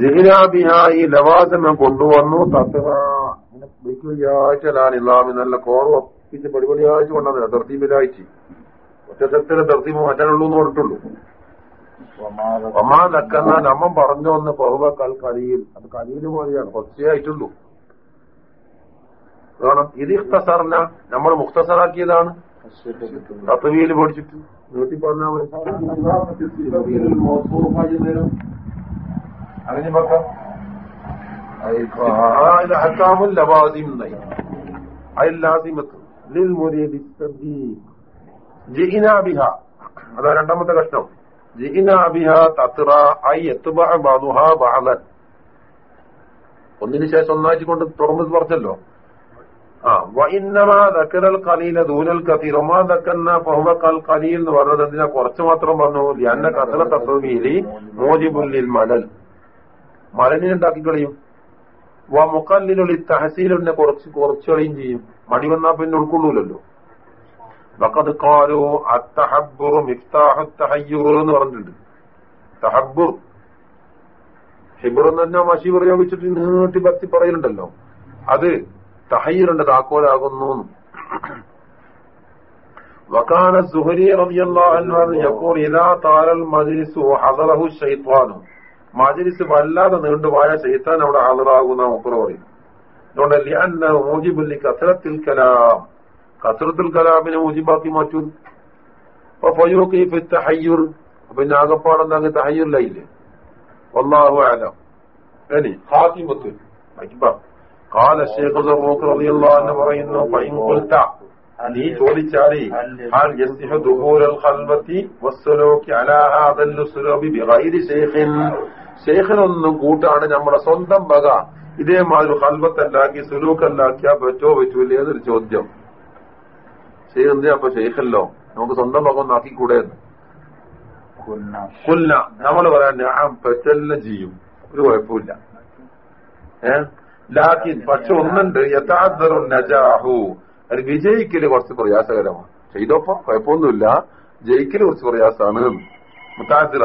ജിഹിനാബിഹ ഈ ലവാസമ കൊണ്ടുവന്നു. തത്വ ബൈക്കുയാഴ്ചലാണ് ഇസ്ലാമി നല്ല കോർവപ്പിച്ച് പടിപടിയാഴ്ച കൊണ്ടത് ദർദീപിലാഴ്ച ഒറ്റത്തര ദർദീപ് മാറ്റാനുള്ളൂ എന്ന് പറഞ്ഞിട്ടുള്ളൂ. ഒമാ നക്കുന്ന നമ്മൻ പറഞ്ഞു വന്ന് ബഹുവ കരിയിൽ അത് കലിയിൽ പോലെയാണ്. കുറച്ചേ ആയിട്ടുള്ളൂ കാരണം ഇത് ഇഖ്തസറിന. നമ്മൾ മുഖ്തസറാക്കിയതാണ്. തത്വീൽ പഠിച്ചിട്ട്. നീട്ടി പറഞ്ഞാൽ അങ്ങനെ നോക്കാം. ലിൽ അതാ രണ്ടാമത്തെ കഷ്ടം ജിഇനാ തത്ര ഐ യത്ബഅ ബഅദുഹാ ഒന്നിനു ശേഷം ഒന്നാഴ്ച കൊണ്ട് തുറന്നു പറഞ്ഞല്ലോ. ആ വഇന്നമാ ദക്കറൽ ഖലീല ദൂനൽ കതീർ മാ ദക്കന്ന ഫഹുവ ഖലീൽ എന്ന് പറഞ്ഞത് എന്തിനാ? കുറച്ച് മാത്രം പറഞ്ഞു. ലിഅന്ന കസറ തസ്വീലി മൂജിബുൽ ലിൽ മലൽ. മലനിനുണ്ടാക്കി കളയും വ മുക്കല്ലിലുള്ള തഹസീലിനെ കുറച്ച് കുറച്ച് കളയും ചെയ്യും മടി വന്നാ പിന്നെ ഉൾക്കൊള്ളൂലല്ലോ വക്കത് കാലു അത്തഹബുർ മിഫ്താഹു തഹയ്യൂർ എന്ന് പറഞ്ഞിട്ടുണ്ട് തഹബുർ ഹിബർ എന്ന് പറഞ്ഞാൽ മഷി പ്രയോഗിച്ചിട്ട് നീട്ടി പത്തി പറയലുണ്ടല്ലോ അത് തഹയ്യറിന്റെ താക്കോലാകുന്നു وكان الزهري رضي الله عنه يقول إذا طال المجلس وحضره الشيطان മജ്ലിസ് വല്ലാതെ നീണ്ടുപോയ ശൈത്താൻ അവിടെ ഹാജറാകുന്ന മുപ്പറ പറയും അതുകൊണ്ട് ലിഅന്ന മൂജിബുല്ലി കസറത്തിൽ കലാം കസറത്തുൽ കലാമിനെ മൂജിബാക്കി മാറ്റൂ അപ്പൊ പൊയ്യോക്ക് ഈ തഹയ്യുർ പിന്നെ ആകപ്പാടെന്ന് അങ്ങ് തഹയ്യുറിലായില്ലേ ഒന്നാഹു ആലം ഇനി ഹാത്തിമത്ത് അക്ബർ قال الشيخ زروق رضي الله عنه പറയുന്നു فإن قلت നീ ചോദിച്ചാലേ هل يصح دخول الخلوة والسلوك على هذا السلوك بغير شيخ ശേഖനൊന്നും കൂട്ടാണ് നമ്മുടെ സ്വന്തം വക ഇതേമാതിരി ഹൽവത്തല്ലാക്കി സുലൂക്കല്ലാക്കിയാ പറ്റോ പറ്റൂലേ എന്നൊരു ചോദ്യം? ശരി എന്തിനാ അപ്പൊ ശേഖല്ലോ നമുക്ക് സ്വന്തം വക ഒന്ന് ആക്കിക്കൂടെ കുല്ല നമ്മൾ പറയാൻ ഞാൻ പറ്റെല്ലാം ചെയ്യും. ഒരു കുഴപ്പമില്ല. ഏ? ലാക്കിൻ പക്ഷെ ഒന്നുണ്ട്. യഥാർത്ഥ നജാഹു. അത് വിജയിക്കൽ കുറച്ച് പ്രയാസകരമാണ്. ചെയ്തോപ്പോ? കുഴപ്പമൊന്നുമില്ല. ജയിക്കൽ കുറച്ച് പ്രയാസമാണ്. മുത്താസിറ.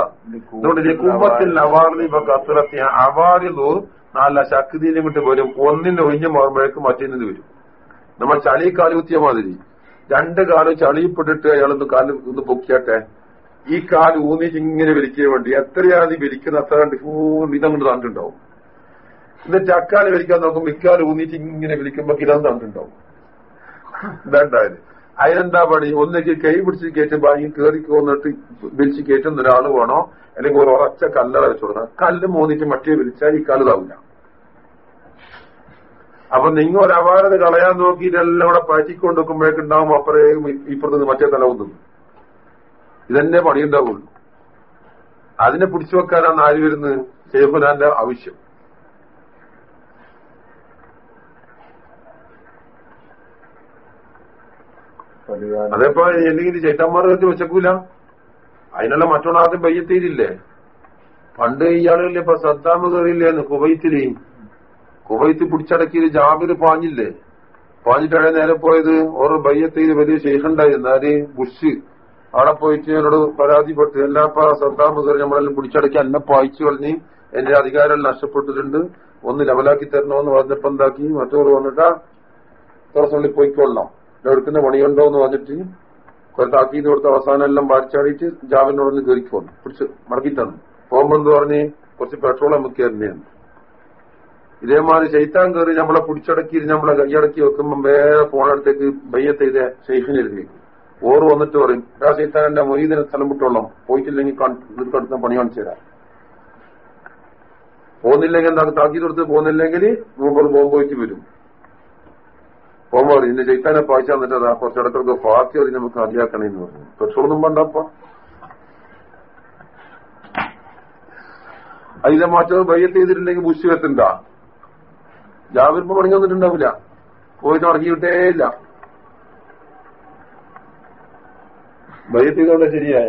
അതുകൊണ്ട് കുമ്പത്തിൽ അവാറിൽ ഇപ്പൊ കത്തിറത്തി അവാറിലു നല്ല ശക്തിയിലും വിട്ട് വരും ഒന്നിന് ഒഴിഞ്ഞു മാറുമ്പോഴേക്ക് മറ്റൊന്നിന് വരും. നമ്മൾ ചളി കാലുകുത്തിയ മാതിരി. രണ്ട് കാലും ചളിപ്പെട്ടിട്ട് അയാളൊന്ന് കാൽ ഒന്ന് പൊക്കിയാട്ടെ. ഈ കാൽ ഊന്നി ഇങ്ങനെ വലിക്കാൻ വേണ്ടി എത്രയാണ് വലിക്കുന്ന അത്ര കണ്ട് ഇതങ്ങോട്ട് തണ്ടുണ്ടാവും എന്നിട്ട് അക്കാൽ വലിക്കാൻ നോക്കുമ്പോ ഇക്കാൽ ഊന്നിട്ട് ഇങ്ങനെ വിളിക്കുമ്പോ കിരാൻ തണ്ടുണ്ടാവും ഇതാണ്ടായത് അതിനെന്താ പണി ഒന്നേക്ക് കൈ പിടിച്ച് കയറ്റുമ്പോ ഈ കയറി പോന്നിട്ട് വിരിച്ച് കയറ്റുന്ന ഒരാൾ വേണോ? അല്ലെങ്കിൽ ഒരു ഉറച്ച കല്ലറ വെച്ചു കൊടുക്കണം. കല്ല് മൂന്നിട്ട് മറ്റേ വിരിച്ചാൽ ഈ കല്ല് താവില്ല അപ്പൊ നിങ്ങൾ ഒരു അപാരത കളയാൻ നോക്കിയിട്ട് എല്ലാം കൂടെ പറ്റിക്കൊണ്ട് വെക്കുമ്പോഴേക്കുണ്ടാവും അപ്പറേ ഇപ്പുറത്ത് മറ്റേ തല ഒന്നും ഇതന്നെ പണിയുണ്ടാവുള്ളൂ. അതിനെ പിടിച്ചു വെക്കാനാണ് ആര് വരുന്നത്? ചെയ്യുമ്പോൾ ആവശ്യം. അതേപ്പോ ചേട്ടന്മാർ വെച്ച് വെച്ചക്കൂല? അതിനുള്ള മറ്റുള്ള ആദ്യം പയ്യത്തിയില്ലേ പണ്ട് ഇയാളില്ലേ ഇപ്പൊ സദ്ദാമ് കയറിയില്ലേന്ന് കുവൈത്തിൽ കുവൈത്ത് പിടിച്ചടക്കിയത് ജാബിർ പാഞ്ഞില്ലേ? പാഞ്ഞിട്ടാണ് നേരെ പോയത് ഓറ് ബയ്യത്തീര് വലിയ ശേഖണ്ടായിരുന്നു ആര് ബുഷ് അവിടെ പോയിട്ട് എന്നോട് പരാതിപ്പെട്ട്. എല്ലാപ്പ സദ്ദാമ് കയറി നമ്മളെല്ലാം പിടിച്ചടക്കി എന്നെ പായിച്ചു കളഞ്ഞ് എന്റെ അധികാരം നഷ്ടപ്പെട്ടിട്ടുണ്ട്. ഒന്ന് ലെവലാക്കി തരണമെന്ന് പറഞ്ഞപ്പോ എന്താക്കി? മറ്റവർ വന്നിട്ടാ തുറസുള്ളിൽ പോയിക്കൊള്ളാം എടുക്കുന്ന പണിയുണ്ടോ എന്ന് പറഞ്ഞിട്ട് കുറെ താക്കീത് കൊടുത്ത് അവസാനം എല്ലാം വാടിച്ചാടിയിട്ട് ജാബിനോടൊന്ന് കയറിക്ക് വന്നു പിടിച്ച് മടക്കി തന്നു. പോകുമ്പോ എന്ന് പറഞ്ഞ്? കുറച്ച് പെട്രോൾ നമുക്ക് തന്നെയാണ് ഇതേമാതിരി ശൈത്താൻ കയറി നമ്മളെ പിടിച്ചടക്കി നമ്മളെ കൈയടക്കി വെക്കുമ്പോ വേറെ പോണടുത്തേക്ക് ബയ്യത്തെ ചെയ്ത ഷെയ്ഖിന് ഓർ വന്നിട്ട് പറയും ആ ശൈത്താൻ എന്റെ മൊയ്തിനെ സ്ഥലം വിട്ടോളാം പോയിട്ടില്ലെങ്കിൽ കടുത്ത പണി കാണിച്ചു തരാം. പോകുന്നില്ലെങ്കിൽ എന്താ താക്കീത് കൊടുത്ത് പോകുന്നില്ലെങ്കിൽ മൂപ്പർ പോകുമ്പോയിട്ട് വരും. പോകുമ്പോ ഇന്ന് ചൈത്താനെ പായിച്ച എന്നിട്ട് അതാ കുറച്ചിടത്തൊക്കെ പാർട്ടി അത് നമുക്ക് അറിയാക്കണേന്ന് പറഞ്ഞു പെട്രോളൊന്നും വേണ്ടപ്പ അതിലെ മാറ്റം ബയ്യത്ത് ചെയ്തിട്ടുണ്ടെങ്കിൽ ബുഷ് വെത്തണ്ട ജാവിർപ്പ് പണി വന്നിട്ടുണ്ടാവില്ല പോയിട്ട് ഇറങ്ങിയിട്ടേ ഇല്ല ബയ്യത്ത് ചെയ്തോടെ ശരിയായ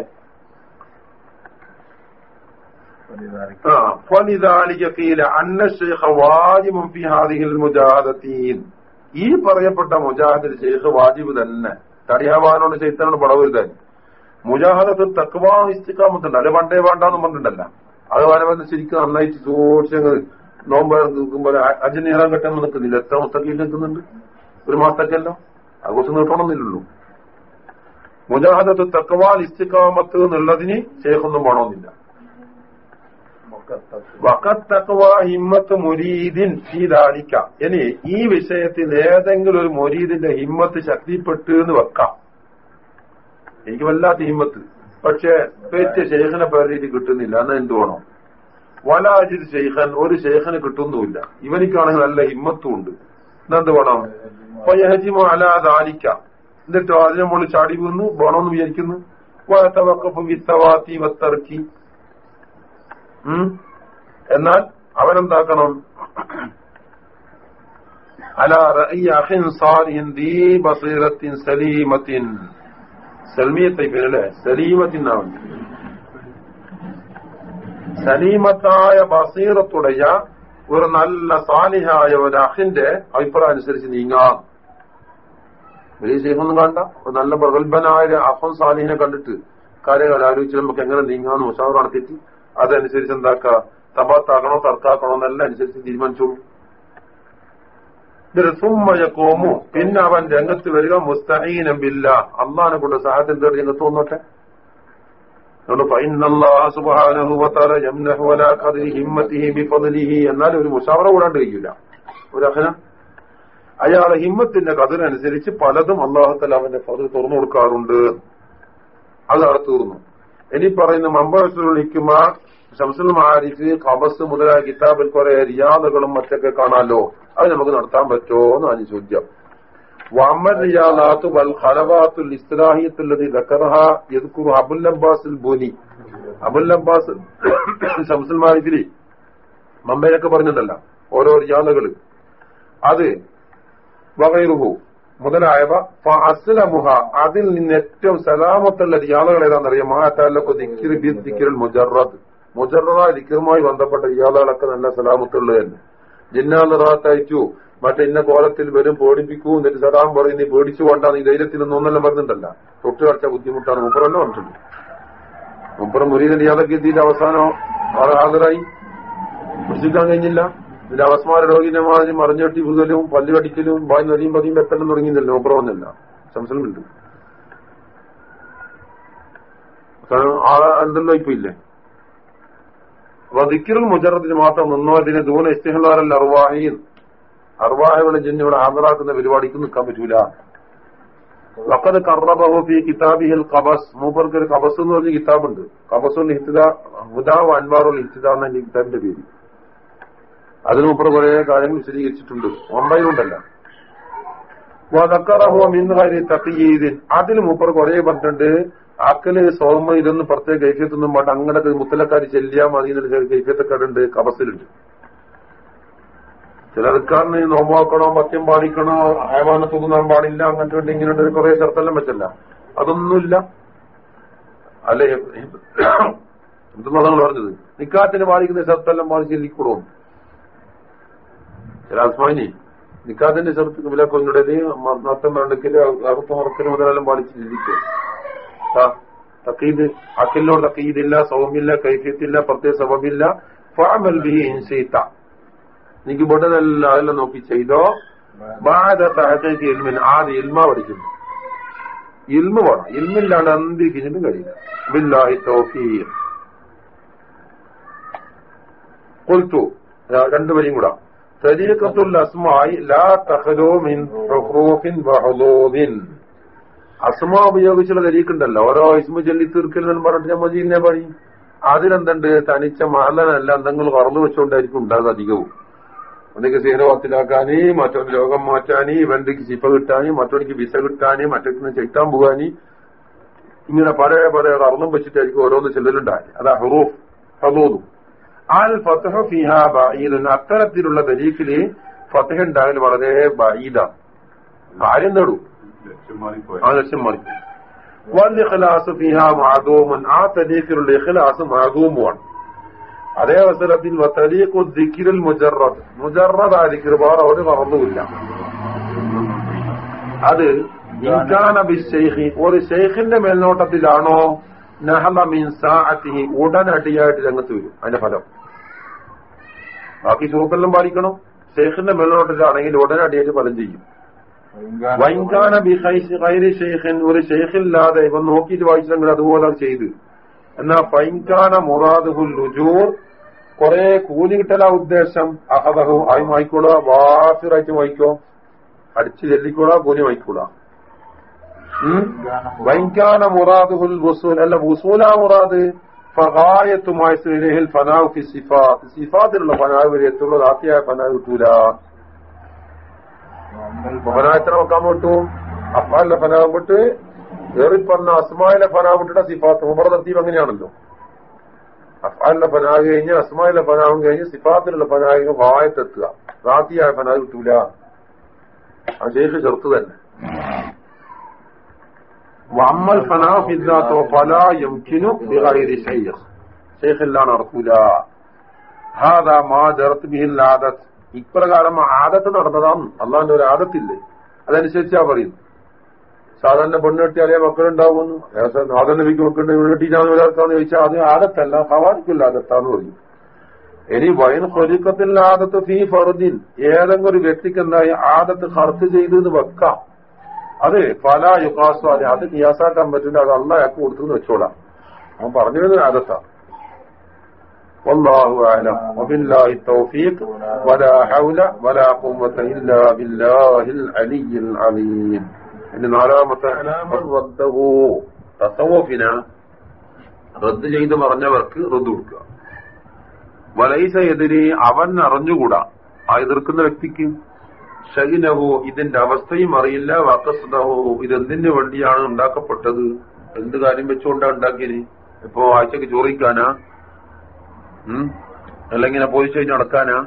فلذلك قيل أن الشيخ واجب في هذه المجاهدتين ഈ പറയപ്പെട്ട മുജാഹിദിൽ ഷെയ്ഖ് വാജിബ് തന്നെ തടിഹവാനോട് ചൈത്തനോട് പടവരുതാൻ. മുജാഹദത്ത് തക്വാ ഇസ്തിക്കാമത്തുണ്ട് അല്ലെ പണ്ടേ വേണ്ടാന്ന് പറഞ്ഞിട്ടുണ്ടല്ല. അത് വരവെന്ന് ശരിക്കും നന്നായിട്ട് സൂക്ഷിച്ചങ്ങൾ നോമ്പ് നിൽക്കുമ്പോൾ അജനീറാൻ കെട്ടാൻ നിൽക്കുന്നില്ല. എത്ര മുത്തക്കയിൽ നിൽക്കുന്നുണ്ട്? ഒരു മാസത്തേക്കല്ലോ. അത് കുറച്ച് നീട്ടണമെന്നില്ലല്ലോ. മുജാഹദത്ത് തക്വാൽ ഇസ്തിക്കാമത്ത് എന്നുള്ളതിന് ശേഖൊന്നും പോണമെന്നില്ല. വക്കത്തക്വ ഹിമ്മത്ത് മുരീദിൻ ഈ ദാലിക്ക. ഇനി ഈ വിഷയത്തിൽ ഏതെങ്കിലും ഒരു മുരീദിന്റെ ഹിമ്മത്ത് ശക്തിപ്പെട്ടു എന്ന് വെക്കാം. എനിക്ക് വല്ലാത്ത ഹിമ്മത്ത്. പക്ഷെ പേറ്റ ശേഖന പേരീതി കിട്ടുന്നില്ല. അന്ന് എന്ത് വേണം? ശേഖൻ ഒരു ശേഖന കിട്ടുന്നുമില്ല. ഇവനിക്കാണെങ്കിൽ നല്ല ഹിമ്മത്തും ഉണ്ട്. എന്നെന്ത് വേണം? പയഹജിമോ അലാ ദാലിക്ക. എന്നിട്ടോ അതിനെ മുകളിൽ ചാടി വീന്ന് വേണമെന്ന് വിചാരിക്കുന്നു. വക്കപ്പ് വിത്തവാത്തി വത്തറക്കി എന്നാൽ അവനെന്താക്കണം? അല റഅയ്യൻ സാലിഹിൻ ദീ ബസീറത്തിൻ സലീമത്തിൻ. സൽമിയത്തെ പേരല്ലേ? സലീമത്തിനാണ് സലീമത്തായ ബസീറത്തുടയ ഒരു നല്ല സാലിഹായ ഒരു അഹിന്റെ അഭിപ്രായം അനുസരിച്ച് നീങ്ങാം. വലിയ ശേഖൊന്നും കണ്ട ഒരു നല്ല പ്രഗത്ഭനായ അഹൻ സാലിഹിനെ കണ്ടിട്ട് കാര്യങ്ങൾ ആലോചിച്ച് നമുക്ക് എങ്ങനെ നീങ്ങാന്ന് മുഷാവർ നടത്തിയിട്ട് അതനുസരിച്ച് എന്താക്കുക തപാത്താക്കണോ തർക്കാക്കണോ എന്നെല്ലാം അനുസരിച്ച് തീരുമാനിച്ചോളൂ. സുമ്മയക്കോമു പിന്നെ അവൻ രംഗത്ത് വരിക മുസ്തഈനം ബില്ല. കൊണ്ട് സഹായത്തിൽ തേടി രംഗത്ത് വന്നോട്ടെ എന്നാൽ ഒരു മുഷാവറ കൂടാണ്ട് കഴിയൂല ഒരു അഹന അയാളെ ഹിമ്മത്തിന്റെ കതിരനുസരിച്ച് പലതും അള്ളാഹത്തല അവന്റെ ഫതിൽ തുറന്നു കൊടുക്കാറുണ്ട്. അത് തീർന്നു. ഇനി പറയുന്ന മമ്പഴത്തിൽ ഹിക്കുമ ഷംസുൽ മാരിഫ് കബസ് മുതലായ കിതാബിൽ കുറെ റിയാദുകളും മറ്റൊക്കെ കാണാലോ? അത് നമുക്ക് നടത്താൻ പറ്റുമോ എന്നാണ് ചോദ്യം. വാമൻ റിയാദാത്തു വൽ ഹലവാത്തുൽ ഇസ്ലാഹിയത്തുല്ലതി ദക്കറഹ യദ്കുറു അബുൽ അബ്ബാസുൽ ബുനി. അബുൽ അബ്ബാസ് ഷംസുൽ മാരിഫിലി മമ്പയിലൊക്കെ പറഞ്ഞിട്ടല്ല ഓരോ റിയാദുകൾ അത് വകൈറുഹു മുതലായവ അസ്ലമുഹ അതിൽ നിന്ന് ഏറ്റവും സലാമത്തുള്ള റിയാദുകൾ ഏതാണെന്നറിയാം? മഹാത്താലൊക്കെ ദിക്കിർ ബി ദിക്കിറുൽ മുജറദ്. മുജറ ദിക്കറുമായി ബന്ധപ്പെട്ട ഇയാളുകളൊക്കെ നല്ല സലാമത്തുള്ളത് തന്നെ. ജിന്നാറാത്തയച്ചു മറ്റേ ഇന്ന കോലത്തിൽ വരും പേടിപ്പിക്കൂ എന്നിട്ട് സലാം പറയും നീ പേടിച്ചു കൊണ്ടാ നീ ധൈര്യത്തിൽ ഒന്നെല്ലാം പറഞ്ഞിട്ടല്ല തൊട്ടു കളിച്ച ബുദ്ധിമുട്ടാണ് മുപ്പറല്ല പറഞ്ഞിട്ടുണ്ട് മുപ്പറം മുരീതന്റെ യാതൊക്കെ എത്തിയിട്ട് അവസാനം ഹാജരായി? പിടിച്ചിക്കാൻ കഴിഞ്ഞില്ല. ഇതിന്റെ അവസ്മാര രോഗിന്റെ മാതിരി മറിഞ്ഞെട്ടി പുതലും പല്ല് കടിക്കലും വായി നദിയും പതിയും വെത്തലും തുടങ്ങിയില്ലല്ലോ മുപ്പറ വന്നില്ല സംശയമുണ്ട് ആളെ എന്തല്ലോ ഇപ്പൊ ഇല്ലേ? വദിക്കിറുൽ മുജറത്തിന് മാത്രം നിന്നോ അതിന് ദൂന ഇസ്തിഹലാറൽ അർവാഹിൻ. അർവാഹുകളെ ജിന്ന് ഇവിടെ ഹാജരാക്കുന്ന പരിപാടിക്ക് നിൽക്കാൻ പറ്റൂല. വക്കത് കറബഹുഫി കിതാബിഹിൽ കബസ് മൂപ്പർക്ക് ഒരു കബസ് എന്ന് പറഞ്ഞ കിതാബുണ്ട്. കബസുൽ ഹിത്തിദ ഹുദാവ് അൻവാറുൽ ഹിത്തിദ എന്ന കിതാബിന്റെ പേര്. അതിന് മൂപ്പർ കുറെ കാര്യങ്ങൾ വിശദീകരിച്ചിട്ടുണ്ട്. ഒമ്പതിലുണ്ടല്ല. തഖയീദിൻ അതിൽ മൂപ്പർ കുറെ പറഞ്ഞിട്ടുണ്ട്. അക്കൽ സോമ ഇതൊന്നും പ്രത്യേക കൈഫ്യത്തൊന്നും പാട്ട് അങ്ങനത്തെ മുത്തലക്കാരി ചെല്ലിയാ മതി എന്നുള്ള കൈഫ്യത്തൊക്കെ ഉണ്ട് കബസിലുണ്ട്. ചിലർക്കാരന് നോമ്പാക്കണോ മത്യം പാടിക്കണോ അയവാന തൂങ്ങാൻ പാടില്ല അങ്ങനത്തെ വേണ്ടി ഇങ്ങനെ കുറെ ചെറുത്തെല്ലാം വെച്ചല്ല. അതൊന്നുമില്ല. അല്ലെ? എന്തെന്നാണ് പറഞ്ഞത്? നിക്കാത്തിന് പാലിക്കുന്ന ചെറുത്തെല്ലാം ചെല്ലിക്കൂടും ചില നിക്കാതിന്റെ ചെറുത്ത് വിലക്കൊന്നിടൽ നത്തം വേണ്ടെങ്കിൽ അറുത്ത ഉറക്കലും മുതലെല്ലാം പാലിച്ച് ചിന്തിക്കും തക്കീദ് അക്കിലിനോട് തക്കീദില്ല സൗമ്യല്ല കൈഫ്യത്തില്ല പ്രത്യേക സബബില്ല. ഫാമൽ ബി ഇൻസീത്ത എനിക്ക് ബുടനല്ല അതെല്ലാം നോക്കി ചെയ്തോ? ബാധത്തേക്ക് ഇൽമിൻ ആദ്യം ഇൽമ പഠിക്കുന്നു. ഇൽമ വേണം. ഇൽമില്ലാണ്ട് അന്തിരിക്കുന്നിട്ടും കഴിയില്ല. ബില്ലാഹി തൗഫീഖ്. കൊൽത്തു രണ്ടുപേരും കൂടാ. അസ്മായി ലാ മിൻ ഹുറൂഫിൻ അസ്മ ഉപയോഗിച്ചുള്ള തരീക്കുണ്ടല്ലോ ഓരോ ഇസ്മു ചൊല്ലി തീർക്കലെന്ന് പറഞ്ഞിട്ട് നമ്മൾ ചെയ്യുന്ന പണി. അതിലെന്തുണ്ട്? തനിച്ച മഹലനല്ല എന്തെങ്കിലും കറന്നു വെച്ചുകൊണ്ടായിരിക്കും ഉണ്ടാകുക അധികവും. ഒന്നിക്ക് സീനവത്തിലാക്കാന് മറ്റൊരു രോഗം മാറ്റാന് ഇവന്റേക്ക് ചിപ്പ കിട്ടാന് മറ്റൊന്നിക്ക് വിസ കിട്ടാന് മറ്റൊന്ന് ചെട്ടാൻ പോകാന്. ഇങ്ങനെ പല പല കറന്നും വെച്ചിട്ടായിരിക്കും ഓരോന്ന് ചെല്ലലുണ്ടായി അതാ ഹുറൂഫ് ഹദൂദും. ഫത്തഹ ഫിഹ അത്തരത്തിലുള്ള ദലീഖിൽ ഫത്തഹ ഉണ്ടാകൽ വളരെ ഭാര്യം കാര്യം നേടും. ആ ലക്ഷ്യം മാറി. വല്ലിഖലാസ് ഫിഹ മഅദൂമുൻ. ആ തരീഖിലുള്ള ഇഖ്ലാസ് മഅദൂമുമാണ് അതേ അവസരത്തിൽ മുജറദ്. മുജറദ് വേറെ ഒരു മറന്നുമില്ല. അത് ഇൻകാന ബിശൈഖി. ഒരു ഷെയ്ഖിന്റെ മേൽനോട്ടത്തിലാണോ നഹല മിൻ സാഅത്തിഹി ഉടനടിയായിട്ട് രംഗത്ത് വരും അതിന്റെ ഫലം. ബാക്കി സുഹൃത്തെല്ലാം പാലിക്കണം. ഷെയ്ഖിന്റെ മേലോട്ടിട്ടാണെങ്കിൽ ഉടനടിയായിട്ട് ഫലം ചെയ്യും. വൈകാന ബിഹൈ ഷെയ്ഖിൻ ഒരു ഷെയ്ഖില്ലാതെ ഇവൻ നോക്കിയിട്ട് വായിച്ചെങ്കിൽ അതുപോലെ അത് ചെയ്ത്. എന്നാ ഫൈൻകാന മുറാദുഹുൽ ലുജൂർ കുറെ കൂലി കിട്ടല ഉദ്ദേശം. അഹദഹു ആയി വായിക്കൂടാ വാസിറായിട്ട് വായിക്കോ. അടിച്ചു ചെല്ലിക്കൂടാ കൂലി വായിക്കൂടാ. വൈകാന മുറാദുഹുൽ വസൂൽ. അല്ല വസൂല മുറാദ് ഫഹായത്തുമായി ഇലഹിൽ ഫനാവ് സിഫാത്തിലുള്ള ഫനാവ് വരെ എത്തുള്ള. ആത്തിയായ ഫനാവ് കിട്ടൂല. ഫനാ എത്ര വെക്കാൻ പറ്റൂ അഫാലിലെ ഫനാവ് വിട്ട് ഏറിപ്പറഞ്ഞ പറഞ്ഞ അസ്മായിലെ ഫനാവ് വിട്ടിട്ട സിഫാത്ത്. ഉമർ തർത്തീവ് അങ്ങനെയാണല്ലോ. അഫാലിലെ ഫനാവ് കഴിഞ്ഞ് അസ്മായിലെ ഫനാവും കഴിഞ്ഞ് സിഫാത്തിലുള്ള ഫനാവിന് വായത്തെത്തുക റാത്തിയായ ഫനാവ് കിട്ടൂല. ആ ശേഷി ചെറുത്ത് തന്നെ. വമ്മൽ ഫനാഫില്ലാത്തോ ഫലാ بغير شيخ. ശൈഖ് ശൈഖില്ലാ നടക്കൂല هذا ما جرت به ആദത്ത് ഇപ്രകാരം ആദത്ത് നടന്നതാണ്. അള്ളാന്റെ ഒരു ആദത്തില്ലേ? അതനുസരിച്ചാ പറയുന്നു സാധാരണ പെണ്ണെട്ടിയാലേ മക്കളുണ്ടാവുന്നു. സാധാരണ നബിക്ക് മക്കളുണ്ട് പെണ്ണെട്ടിച്ചാന്ന് ഒരാൾക്കാന്ന് ചോദിച്ചാൽ അത് ആദത്തല്ല ഹവാനിക്കുള്ള ആദത്താന്ന് പറഞ്ഞു ഇനി വയൻ ഹൊരുക്കത്തിൽ ആദത്ത് ഫീ ഫറുദിൻ ഏതെങ്കിലും ഒരു വ്യക്തിക്ക് എന്തായി ആദത്ത് ഹർത്ത് ചെയ്ത് വെക്കാം. അത് പല യുക്കാസോ അതെ അത് കിയാസാക്കാൻ പറ്റില്ല അത് അള്ളാഹ് കൊടുത്തു വെച്ചോളാം അവൻ പറഞ്ഞു വരുന്ന ആദത്താ والله أعلم وبالله التوفيق ولا حول ولا قوة إلا بالله العلي العظيم ഇനി നാലാമത്തെ റദ്ദഹു തസവഫിന റദ്ദ് ചെയ്ത് പറഞ്ഞവർക്ക് റദ്ദ് കൊടുക്കുക വലൈസ എതിരെ അവൻ അറിഞ്ഞുകൂടാ ആ എതിർക്കുന്ന വ്യക്തിക്ക് ഷഹിനഹു ഇതിന്റെ അവസ്ഥയും അറിയില്ല. വാക്കസ്തഹോ ഇതെന്തിനു വേണ്ടിയാണ് ഉണ്ടാക്കപ്പെട്ടത്? എന്ത് കാര്യം വെച്ചുകൊണ്ടാണ് ഉണ്ടാക്കിയത്? ഇപ്പൊ ആഴ്ചക്ക് ചോറിക്കാനാ അല്ലെങ്കിൽ പോലീസ് കഴിഞ്ഞ് നടക്കാനാ?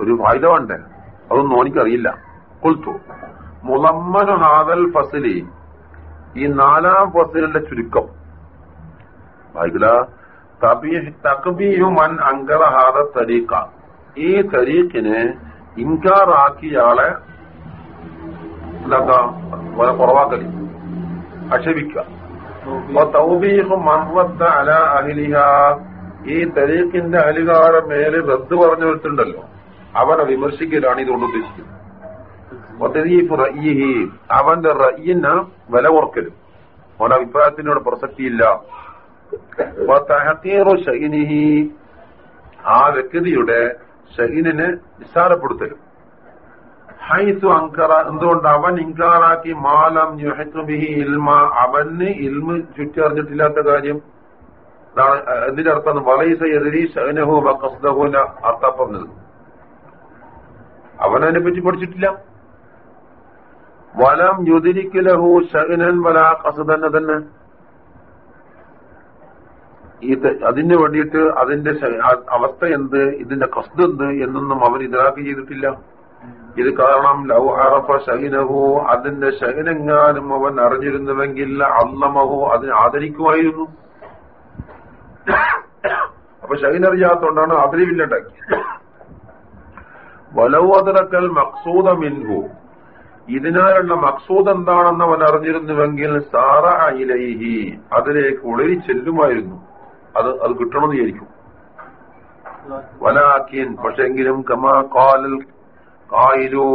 ഒരു ഫായ്ത വേണ്ടേ? അതൊന്നും എനിക്കറിയില്ല. കൊൽത്തു മുളമ്മനു ഹാദൽ ഫസലി. ഈ നാലാം ഫസലിന്റെ ചുരുക്കം. വായിക്കല മൻ അങ്കറ ഹാദ തരീക്ക ഈ തരീഖിനെ ഇൻകാറാക്കിയാളെ എന്താ കുറവാക്കലി ആക്ഷേപിക്കുക. ഈ തെരീഖിന്റെ അലികാരം മേൽ റദ്ദ് പറഞ്ഞു വെച്ചിട്ടുണ്ടല്ലോ അവനെ വിമർശിക്കലാണ് ഇതുകൊണ്ട് ഉദ്ദേശിക്കുന്നത്. അവന്റെ റയ്യിന് വില കുറക്കലും അവന്റെ അഭിപ്രായത്തിനോട് പ്രസക്തിയില്ല. ആ വ്യക്തിയുടെ ഷഹീനിനെ നിസ്സാരപ്പെടുത്തലും. ഹൈസു അങ്കറ എന്തുകൊണ്ട് അവൻ ഇൻകാറാക്കി മാലം ബിഹി ഇൽമ അവന് ഇൽമ ചുറ്റിയറിഞ്ഞിട്ടില്ലാത്ത കാര്യം. എന്തിന്റെ അർത്ഥം വലൈസ എതിരി ഷഹനഹു കസ്ദഹുന അർത്ഥം പറഞ്ഞത് അവനതിനെ പറ്റി പഠിച്ചിട്ടില്ല. വലം യുതിരിക്കലഹു ഷഹനൻ വല കസുതന്നെ തന്നെ. ഇത് അതിന് വേണ്ടിയിട്ട് അതിന്റെ അവസ്ഥ എന്ത് ഇതിന്റെ കസ്ത് എന്ത് എന്നൊന്നും അവർ ഇതാക്കി ചെയ്തിട്ടില്ല. ഇത് കാരണം ലൗ അറഫ ഷഹിനഹു അതിന്റെ ഷഹിനെങ്ങാനും അവൻ അറിഞ്ഞിരുന്നുവെങ്കിൽ അന്നമഹു അതിനെ ആദരിക്കുമായിരുന്നു. അപ്പൊ ഷഹിൻ ആദരവില്ലുണ്ടാക്കി വലവ് വലൗ അതിറക്കൽ മക്സൂദ മിൻഹു. ഇതിനാലുള്ള മക്സൂദ് എന്താണെന്ന് അവൻ അറിഞ്ഞിരുന്നുവെങ്കിൽ സാറ ഇലൈഹി അതിലേക്ക് ഉളരി ചെല്ലുമായിരുന്നു. അത് അത് കിട്ടണമെന്ന് വിചാരിക്കും വലാക്കിൻ പക്ഷെങ്കിലും കമാ കാലൽ കായിലു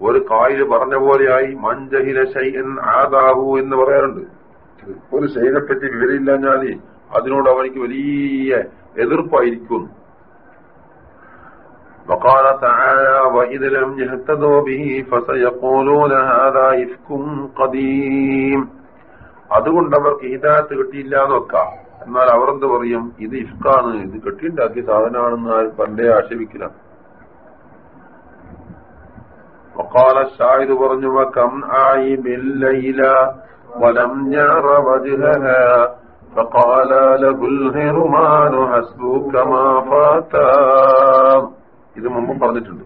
ഒരു കായില് പറഞ്ഞ പോലെയായി മഞ്ചഹില ശൈൻ ആദാഹു എന്ന് പറയാറുണ്ട് ഒരു ശൈനെ പറ്റി വിവരമില്ലാഞ്ഞാല് അതിനോട് അവനിക്ക് വലിയ എതിർപ്പായിരിക്കും وقال تعالى وإذ لم يهتدوا به فسيقولون هذا إفك قديم അതുകൊണ്ട് അവർക്ക് ഹിദായത്ത് കിട്ടിയില്ല എന്നൊക്കാം എന്നാൽ അവർ എന്ത് പറയും ഇത് ഇഫ്കാണ് ഇത് കെട്ടിയുണ്ടാക്കിയ സാധനമാണെന്ന് പണ്ടേ ആക്ഷേപിക്കില്ല وقال الشاعر പറഞ്ഞു وكم عيب الليلة ولم ير وجهها فقال له الهرمان حسبك ما فاتا ഇത് മുമ്പ് പറഞ്ഞിട്ടുണ്ട്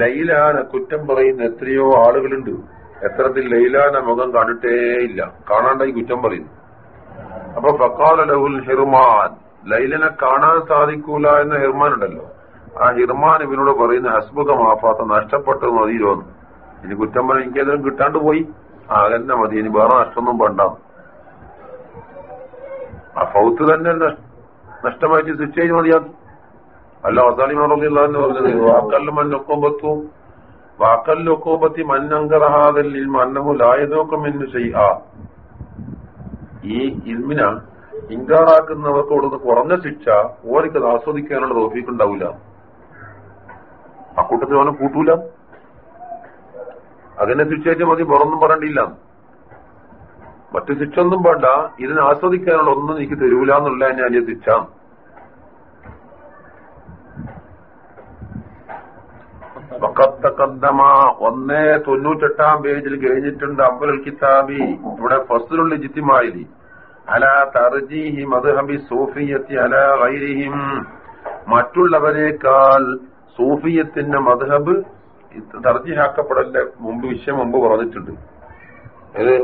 ലൈലാനെ കുറ്റം പറയുന്ന എത്രയോ ആളുകളുണ്ട് എത്രത്തിൽ ലൈലാനെ മുഖം കണ്ടിട്ടേ ഇല്ല കാണാണ്ടായി കുറ്റം പറയുന്നു അപ്പൊ ഫക്കാല ഹിർമാൻ. ലൈലിനെ കാണാൻ സാധിക്കൂല എന്ന ഹിർമാൻ ഉണ്ടല്ലോ ആ ഹിർമാൻ ഇവനോട് പറയുന്ന ഹസ്ബുക മാഫാത്ത നഷ്ടപ്പെട്ടത് മതിയിലോന്ന് ഇനി കുറ്റം പറഞ്ഞ എനിക്കേതെങ്കിലും കിട്ടാണ്ട് പോയി. ആ അതന്നെ മതി. ഇനി വേറെ നഷ്ടമൊന്നും വേണ്ട. ആ ഫൗത്ത് തന്നെ നഷ്- നഷ്ടമായിട്ട് സ്വിച്ച് ചെയ്ത് അല്ല അല്ല മാറുന്നില്ല എന്ന് പറഞ്ഞത് പത്തു മന്നൊക്കൊമ്പത്തു വാക്കല്ലൊക്കോമ്പത്തി മന്നങ്കറഹാദല്ലിൽ മന്നമുലായതൊക്കെ ലായതോക്കമെന്ന് ചെയ്യ ഈ ഇൽമിന ഇൻകാറാക്കുന്നവർക്കോട് കുറഞ്ഞ ശിക്ഷ ഓർക്ക് ആസ്വദിക്കാനുള്ള തോഫിക്കുണ്ടാവില്ല അക്കൂട്ടത്തിൽ അവനെ കൂട്ടൂല. അതിനെ ശിക്ഷയായിട്ട് മതി പുറൊന്നും പറയണ്ടില്ല മറ്റു ശിക്ഷ ഒന്നും വേണ്ട ഇതിനെ ആസ്വദിക്കാനുള്ള ഒന്നും എനിക്ക് തരൂല എന്നുള്ള ഞാൻ ശിക്ഷ. വക്കത്തക്കദ്ദമ ഒന്നേ തൊണ്ണൂറ്റെട്ടാം പേജിൽ കഴിഞ്ഞിട്ടുണ്ട് അബ്ബുൽ കിതാബി. ഇവിടെ ഫസ്ലുള്ളി ജിത്തിമായിരി അല തർജിഹി മദ്ഹബി സൂഫിയത്തി അല ഗൈരിഹിം. മറ്റുള്ളവരെക്കാൾ സൂഫിയത്തിന്റെ മദ്ഹബ് തർജിഹാക്കപ്പെടലിന്റെ മുമ്പ് വിഷയം മുമ്പ് പറഞ്ഞിട്ടുണ്ട്. ഇത്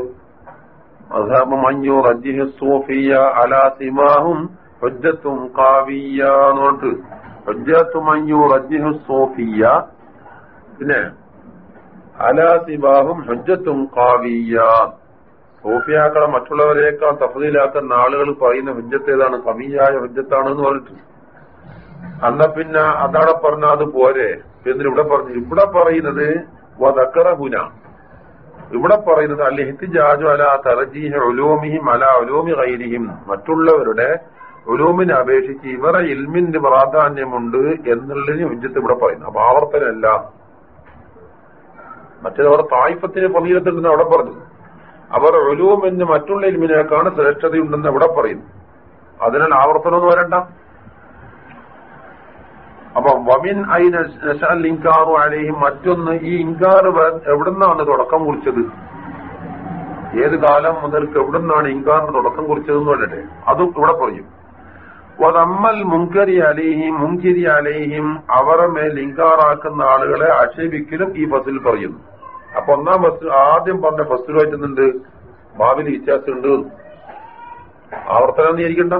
മദ്ഹബ് മഞ്ഞു റജിഹ് സൂഫിയ അല സിമാഹും ഹുജ്ജത്തും കാവിയ എന്നോട്ട് ഹുജ്ജത്തു മഞ്ഞു റജിഹ് സൂഫിയ പിന്നെ അലാസിബാഹും ഹുജ്ജത്തും കാവിയ സൂഫിയാക്കളെ മറ്റുള്ളവരെക്കാൾ തഫതിലാക്കുന്ന ആളുകൾ പറയുന്ന ഹുജ്ജത്ത് ഏതാണ്? കവിയായ ഹുജ്ജത്താണ് എന്ന് പറഞ്ഞിട്ട്. അന്ന പിന്നെ അതവിടെ പറഞ്ഞ അത് പോരെ. എന്നിട്ട് ഇവിടെ പറഞ്ഞു? ഇവിടെ പറയുന്നത് വദക്കറഹുന. ഇവിടെ പറയുന്നത് അല്ല ഹിത്തിജാജു അല തറജീഹ് ഒലോമിഹിം അല ഒലോമി കൈരിഹിം മറ്റുള്ളവരുടെ ഒലോമിനെ അപേക്ഷിച്ച് ഇവരെ ഇൽമിന്റെ പ്രാധാന്യമുണ്ട് എന്നുള്ളതിന് ഹുജ്ജത്ത് ഇവിടെ പറയുന്നു. അപ്പൊ ആവർത്തനമല്ല. മറ്റേത് അവിടെ തായ്പത്തിന് പനീരത്തുണ്ടെന്ന് അവിടെ പറഞ്ഞു. അവർ ഒലുവും എന്ന് മറ്റുള്ള ഇൽമിനേക്കാണ് ശ്രേഷ്ഠതയുണ്ടെന്ന് അവിടെ പറയുന്നു. അതിനാൽ ആവർത്തനമൊന്നും വരണ്ട. അപ്പൊ വമിൻ ഐ ഇൻകാറു അലയും മറ്റൊന്ന് ഈ ഇൻകാർ എവിടുന്നാണ് തുടക്കം കുറിച്ചത്? ഏത് കാലം മുതൽക്ക് എവിടുന്നാണ് ഇൻകാറിന് തുടക്കം കുറിച്ചതെന്ന് പറഞ്ഞിട്ട്? അതും ഇവിടെ പറയും. വതമ്മൽ മുങ്കരി അലേഹിം മുങ്കിരി അലേഹിം അവരെ മേൽ ലിങ്കാറാക്കുന്ന ആളുകളെ ആക്ഷേപിക്കലും ഈ ഫസിൽ പറയുന്നു. അപ്പൊ ഒന്നാം ഫസ് ആദ്യം പറഞ്ഞ ഫസ്റ്റിലുമായിട്ടുണ്ട് ഭാവിയിൽ വ്യത്യാസമുണ്ട്. ആവർത്തനം നീരിക്കണ്ട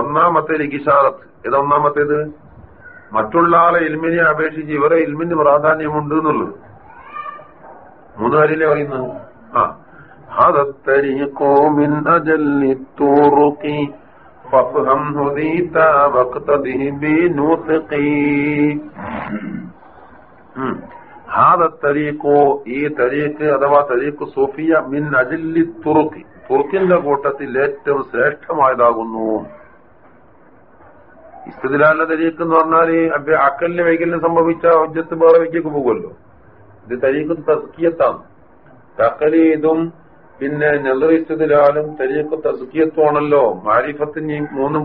ഒന്നാമത്തേലേക്ക് ഇഷാറത്ത് ഇത് ഒന്നാമത്തേത്? മറ്റുള്ള ആളെ ഇൽമിനെ അപേക്ഷിച്ച് ഇവരെ ഇൽമിന് പ്രാധാന്യമുണ്ട് എന്നുള്ളത്. മൂന്ന് പറയുന്നു ആ هذا الطريق من أجل الطرق فافهم هديت واقتده بنطقي هذا الطريق ഈ തരീക്ക് അഥവാ തരീക്ക് സൂഫിയ മിൻ അജില്ലി തുറുക്കി തുർക്കിന്റെ കൂട്ടത്തിൽ ഏറ്റവും ശ്രേഷ്ഠമായതാകുന്നു ഇസ്തിലാലിന്റെ തരീക്ക് എന്ന് പറഞ്ഞാല് അബ്ബെ അക്കലിന് വൈകല്യം സംഭവിച്ച ഒജ്ജത്ത് വേറെ വൈക്കൊക്കെ പോകുമല്ലോ ഇത് തരീക്ക് തസ്കിയത്താണ് തക്കലീതും പിന്നെ നെല്ലറിയിച്ചതിലാലും തെരീക്ക് തസ്കിയത്വമാണല്ലോ മാരിഫത്തിന് മൂന്നും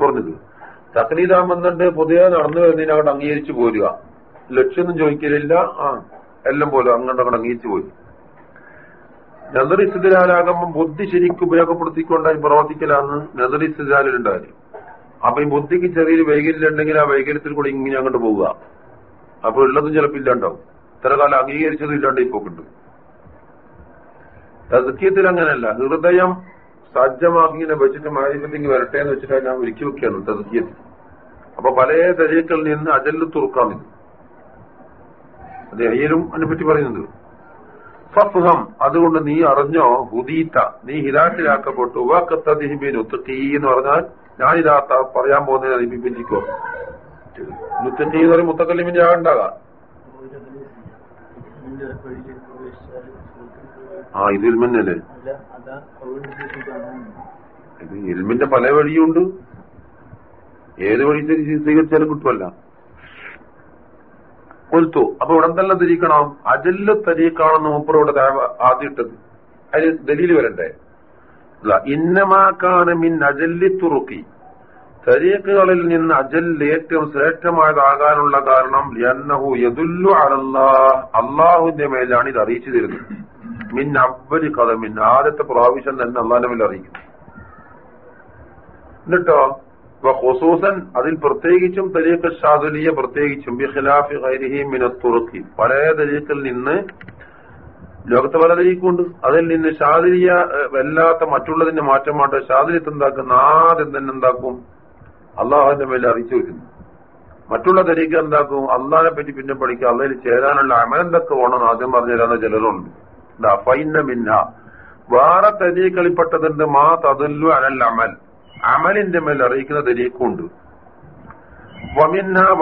പറഞ്ഞത് തക്ലീദാമെന്നുണ്ട് പുതിയ നടന്നു വരുന്നതിന് അവിടെ അംഗീകരിച്ചു പോരുക. ലക്ഷ്യമൊന്നും ചോദിക്കലില്ല. ആ എല്ലാം പോലും അങ്ങോട്ട് അങ്ങോട്ട് അംഗീകരിച്ചു പോയി നെതറിസ്ഥിതിലാലാകുമ്പോൾ ബുദ്ധി ശരിക്കും ഉപയോഗപ്പെടുത്തിക്കൊണ്ടായി പ്രവർത്തിക്കലാന്ന് നെതറിസ്ഥിതിലാലുണ്ടായി അപ്പൊ ഈ ബുദ്ധിക്ക് ചെറിയൊരു വൈകല്യം ഉണ്ടെങ്കിൽ ആ വൈകല്യത്തിൽ കൂടി ഇങ്ങനെ അങ്ങോട്ട് പോവുക. അപ്പൊ ഉള്ളതും ചിലപ്പോൾ ഇല്ലാണ്ടാവും. ഇത്ര കാലം അംഗീകരിച്ചതും ഇല്ലാണ്ടായി പോക്കുണ്ട്. തസ്കീയത്തിൽ അങ്ങനെയല്ല ഹൃദയം സജ്ജമാക്കി ഇങ്ങനെ വെച്ചിട്ട് മാരിഫത്തിങ് വരട്ടെ എന്ന് വെച്ചിട്ട് ഞാൻ ഒരുക്കി വെക്കുകയാണ് തസ്കീയത്തിൽ. അപ്പൊ പല തരീക്കളിൽ നിന്ന് അജൽ തുറക്കാം ഇത്. അത് അയ്യരും അതിനെപ്പറ്റി പറയുന്നുണ്ട്. ഫഫ്ഹം അതുകൊണ്ട് നീ അറിഞ്ഞോ ഹുദീത്ത നീ ഹിതാറ്റിലാക്കപ്പെട്ടു വാക്കത്തീബിൻ ഒത്തുക്കീ എന്ന് പറഞ്ഞാൽ ഞാനിതാ പറയാൻ പോകുന്നതിനെ നീ പിൻപിരിക്കോ മുത്തഖീ എന്ന് പറയും മുത്തക്കല്ലിമിന്റെ ആണ്ടാകാം ആ ഇത് ഇൽമന്നല്ലേ ഇത് ഇൽമിന്റെ പല വഴിയുണ്ട്. ഏത് വഴി സ്വീകരിച്ചാലും കിട്ടുമല്ല കൊൽത്തു അപ്പൊ ഇവിടെ എന്തെല്ലാം തിരിക്കണം അജല്ല തരീക്കാണെന്ന് മൂപ്പറോട് ആദ്യം ഇട്ടത്. അതിന് ദലീൽ വരണ്ടേ? ഇന്നമാക്കാണ് മിൻ അജല്ലി തുറുക്കി. തരീക്കുകളിൽ നിന്ന് അജൽ ഏറ്റവും ശ്രേഷ്ഠമായതാകാനുള്ള കാരണം അള്ളാഹുന്റെ യദുല്ലു അലല്ലാ അള്ളാഹുവിന്റെ മേലാണ് ഇത് അറിയിച്ചു തരുന്നത്. മിൻ അവരി കഥമിൻ ആദ്യത്തെ പ്രാവശ്യം തന്നെ അള്ളാഹിന്റെ മേൽ അറിയിക്കുന്നു. എന്നിട്ടോ ഖുസൂസൻ അതിൽ പ്രത്യേകിച്ചും തരീഖ് ഷാദുലിയെ പ്രത്യേകിച്ചും ബിഖിലാഫി ഖൈരിഹി മിന തുറുക്കി പല തരീഖിൽ നിന്ന് ലോകത്ത് പല തരീക്കുണ്ട് അതിൽ നിന്ന് ഷാദിലിയ വല്ലാത്ത മറ്റുള്ളതിന്റെ മാറ്റമായിട്ട് ഷാദിലിത്ത് എന്താക്കുന്ന ആദ്യം തന്നെ എന്താക്കും? അള്ളാഹുവിന്റെ മേലെ അറിയിച്ചു വരുന്നു. മറ്റുള്ള തെരീക്ക് എന്താക്കും? അള്ളാഹിനെ പറ്റി പിന്നെ പഠിക്കുക. അള്ളയിൽ ചേരാനുള്ള അമലെന്തൊക്കെ വേണം ആദ്യം പറഞ്ഞു തരാൻ ചിലരുണ്ട്. മിന്ന. വേറെ തെരീക്കളിൽപ്പെട്ടതുണ്ട് മാ തതുല്ലു അനൽ അമൽ. അമലിന്റെ മേൽ അറിയിക്കുന്ന തെരീക്കുണ്ട്.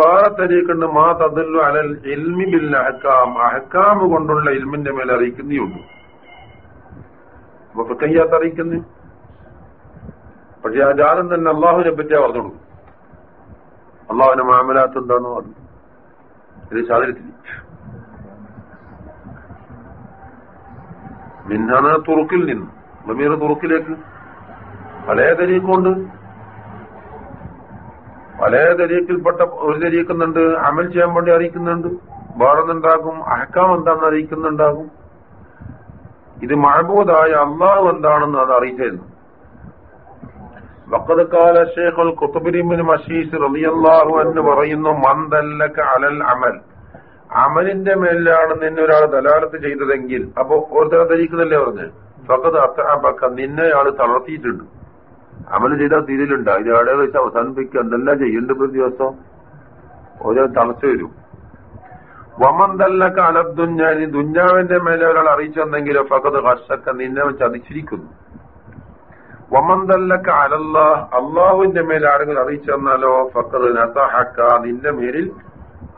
വേറെ തെരീക്കുണ്ട് മാ തതുല്ലു അനൽ ഇൽമി ബിൽ അഹക്കാം അഹക്കാം കൊണ്ടുള്ള ഇൽമിന്റെ മേൽ അറിയിക്കുന്നതുണ്ട് അപ്പൊ കയ്യാത്ത അറിയിക്കുന്നു? പക്ഷെ ആ ജാലം തന്നെ അള്ളാഹുവിനെ പറ്റിയാ പറഞ്ഞു കൊടുക്കും അള്ളാഹുവിന്റെ മാമലാത്ത് എന്താണോ അത്. ഇത് സാഹചര്യത്തിൽ മിന്നാണ് തുറുക്കിൽ നിന്ന്. ലമീർ തുറുക്കിലേക്ക്. പല തരീക്കുണ്ട് പല തരീക്കിൽപ്പെട്ട ഒരു തരീക്കുന്നുണ്ട് അമൽ ചെയ്യാൻ വേണ്ടി അറിയിക്കുന്നുണ്ട്. വേറെന്നുണ്ടാകും അഹക്കാം എന്താണെന്ന് അറിയിക്കുന്നുണ്ടാകും. ഇത് മഴബൂതായ അള്ളാഹു എന്താണെന്ന് അത് അറിയിച്ചിരുന്നു. വക്കത് കാല ഷേഖുൽ കുത്തുബിരിമിൻ മഷീസ് റളിയല്ലാഹു എന്ന് പറയുന്നു മന്ദല്ലക്ക് അലൽ അമൽ. അമലിന്റെ മേലാണ് നിന്നെ ഒരാൾ ദലാലത്ത് ചെയ്തതെങ്കിൽ അപ്പൊ ഓരോരുത്തരെ ധരിക്കുന്നല്ലേ പറഞ്ഞ്? ഫക്കത് അത്തബക്ക നിന്നെ ആൾ തളർത്തിയിട്ടുണ്ട്. അമൽ ചെയ്താൽ തിരിലുണ്ട്. അതിന് അവിടെ വെച്ച് അവസാനിപ്പിക്കുക. എന്തെല്ലാം ചെയ്യേണ്ട ഒരു ദിവസം? ഓരോ തളച്ചു വരും. വമന്തല്ലക്ക അലബ്ദുഞ്ഞാനി ദുഞ്ഞാവിന്റെ മേലെ ഒരാൾ അറിയിച്ചു തന്നെങ്കിലോ ഫക്കത് ഹർഷക്ക നിന്നെ വെച്ച് അതിച്ചിരിക്കുന്നു. വമന്തല്ലക്ക അലല്ല അള്ളാഹുവിന്റെ മേലെ ആരെങ്കിലും അറിയിച്ചു തന്നാലോ ഫക്കത് നസഹക്ക നിന്റെ മേലിൽ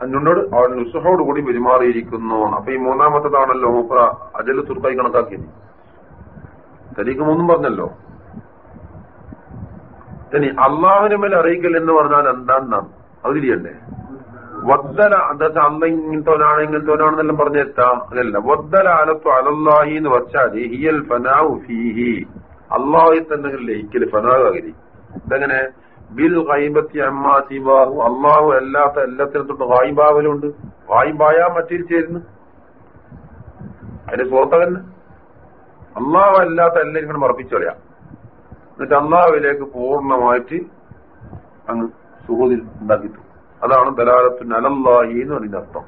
നിന്നോട് അവൻ നുസുഹോട് കൂടി പെരുമാറിയിരിക്കുന്നു അപ്പൊ ഈ മൂന്നാമത്തതാണല്ലോ മൂപ്പ അജൽ തുർക്കായി കണക്കാക്കിയത്. തനിക്ക് മൂന്നും പറഞ്ഞല്ലോ. ഇനി അള്ളാഹുവിന്റെ മേലെ അറിയിക്കൽ എന്ന് പറഞ്ഞാൽ എന്താണെന്നാണ് അതിരിയല്ലേ വദ്ദല എന്താ അന്ന ഇങ്ങനത്തോനാണ് ഇങ്ങനത്തോനാണെന്നെല്ലാം പറഞ്ഞെത്താം അതല്ല വദ്ദല അലത്തു അലല്ലാഹി എന്ന് വെച്ചാൽ ഹിയൽ ഫനാഉ ഫീഹി. അള്ളാഹി തന്നെ ലയിക്കൽ ഫനാകരി ഇതെങ്ങനെ? ബിൽ ഗൈബത്തി അമ്മാസിബാഹു അള്ളാഹു അല്ലാത്ത എല്ലാത്തിനും തൊട്ട് വായിബാവലുണ്ട് വായിബായ മറ്റേ ചേരുന്നു. അതിന്റെ സുഹൃത്തകന്നെ അള്ളാഹു അല്ലാത്ത എല്ലാം ഇങ്ങനെ മറപ്പിച്ചു കളയാം എന്നിട്ട് അള്ളാഹുവിലേക്ക് പൂർണമായിട്ട് അങ്ങ് സുഹൃതി ഉണ്ടാക്കിട്ടു അതാണ് ദലാലത്തുൻ അലല്ലാഹി എന്ന് പറയുന്ന അർത്ഥം.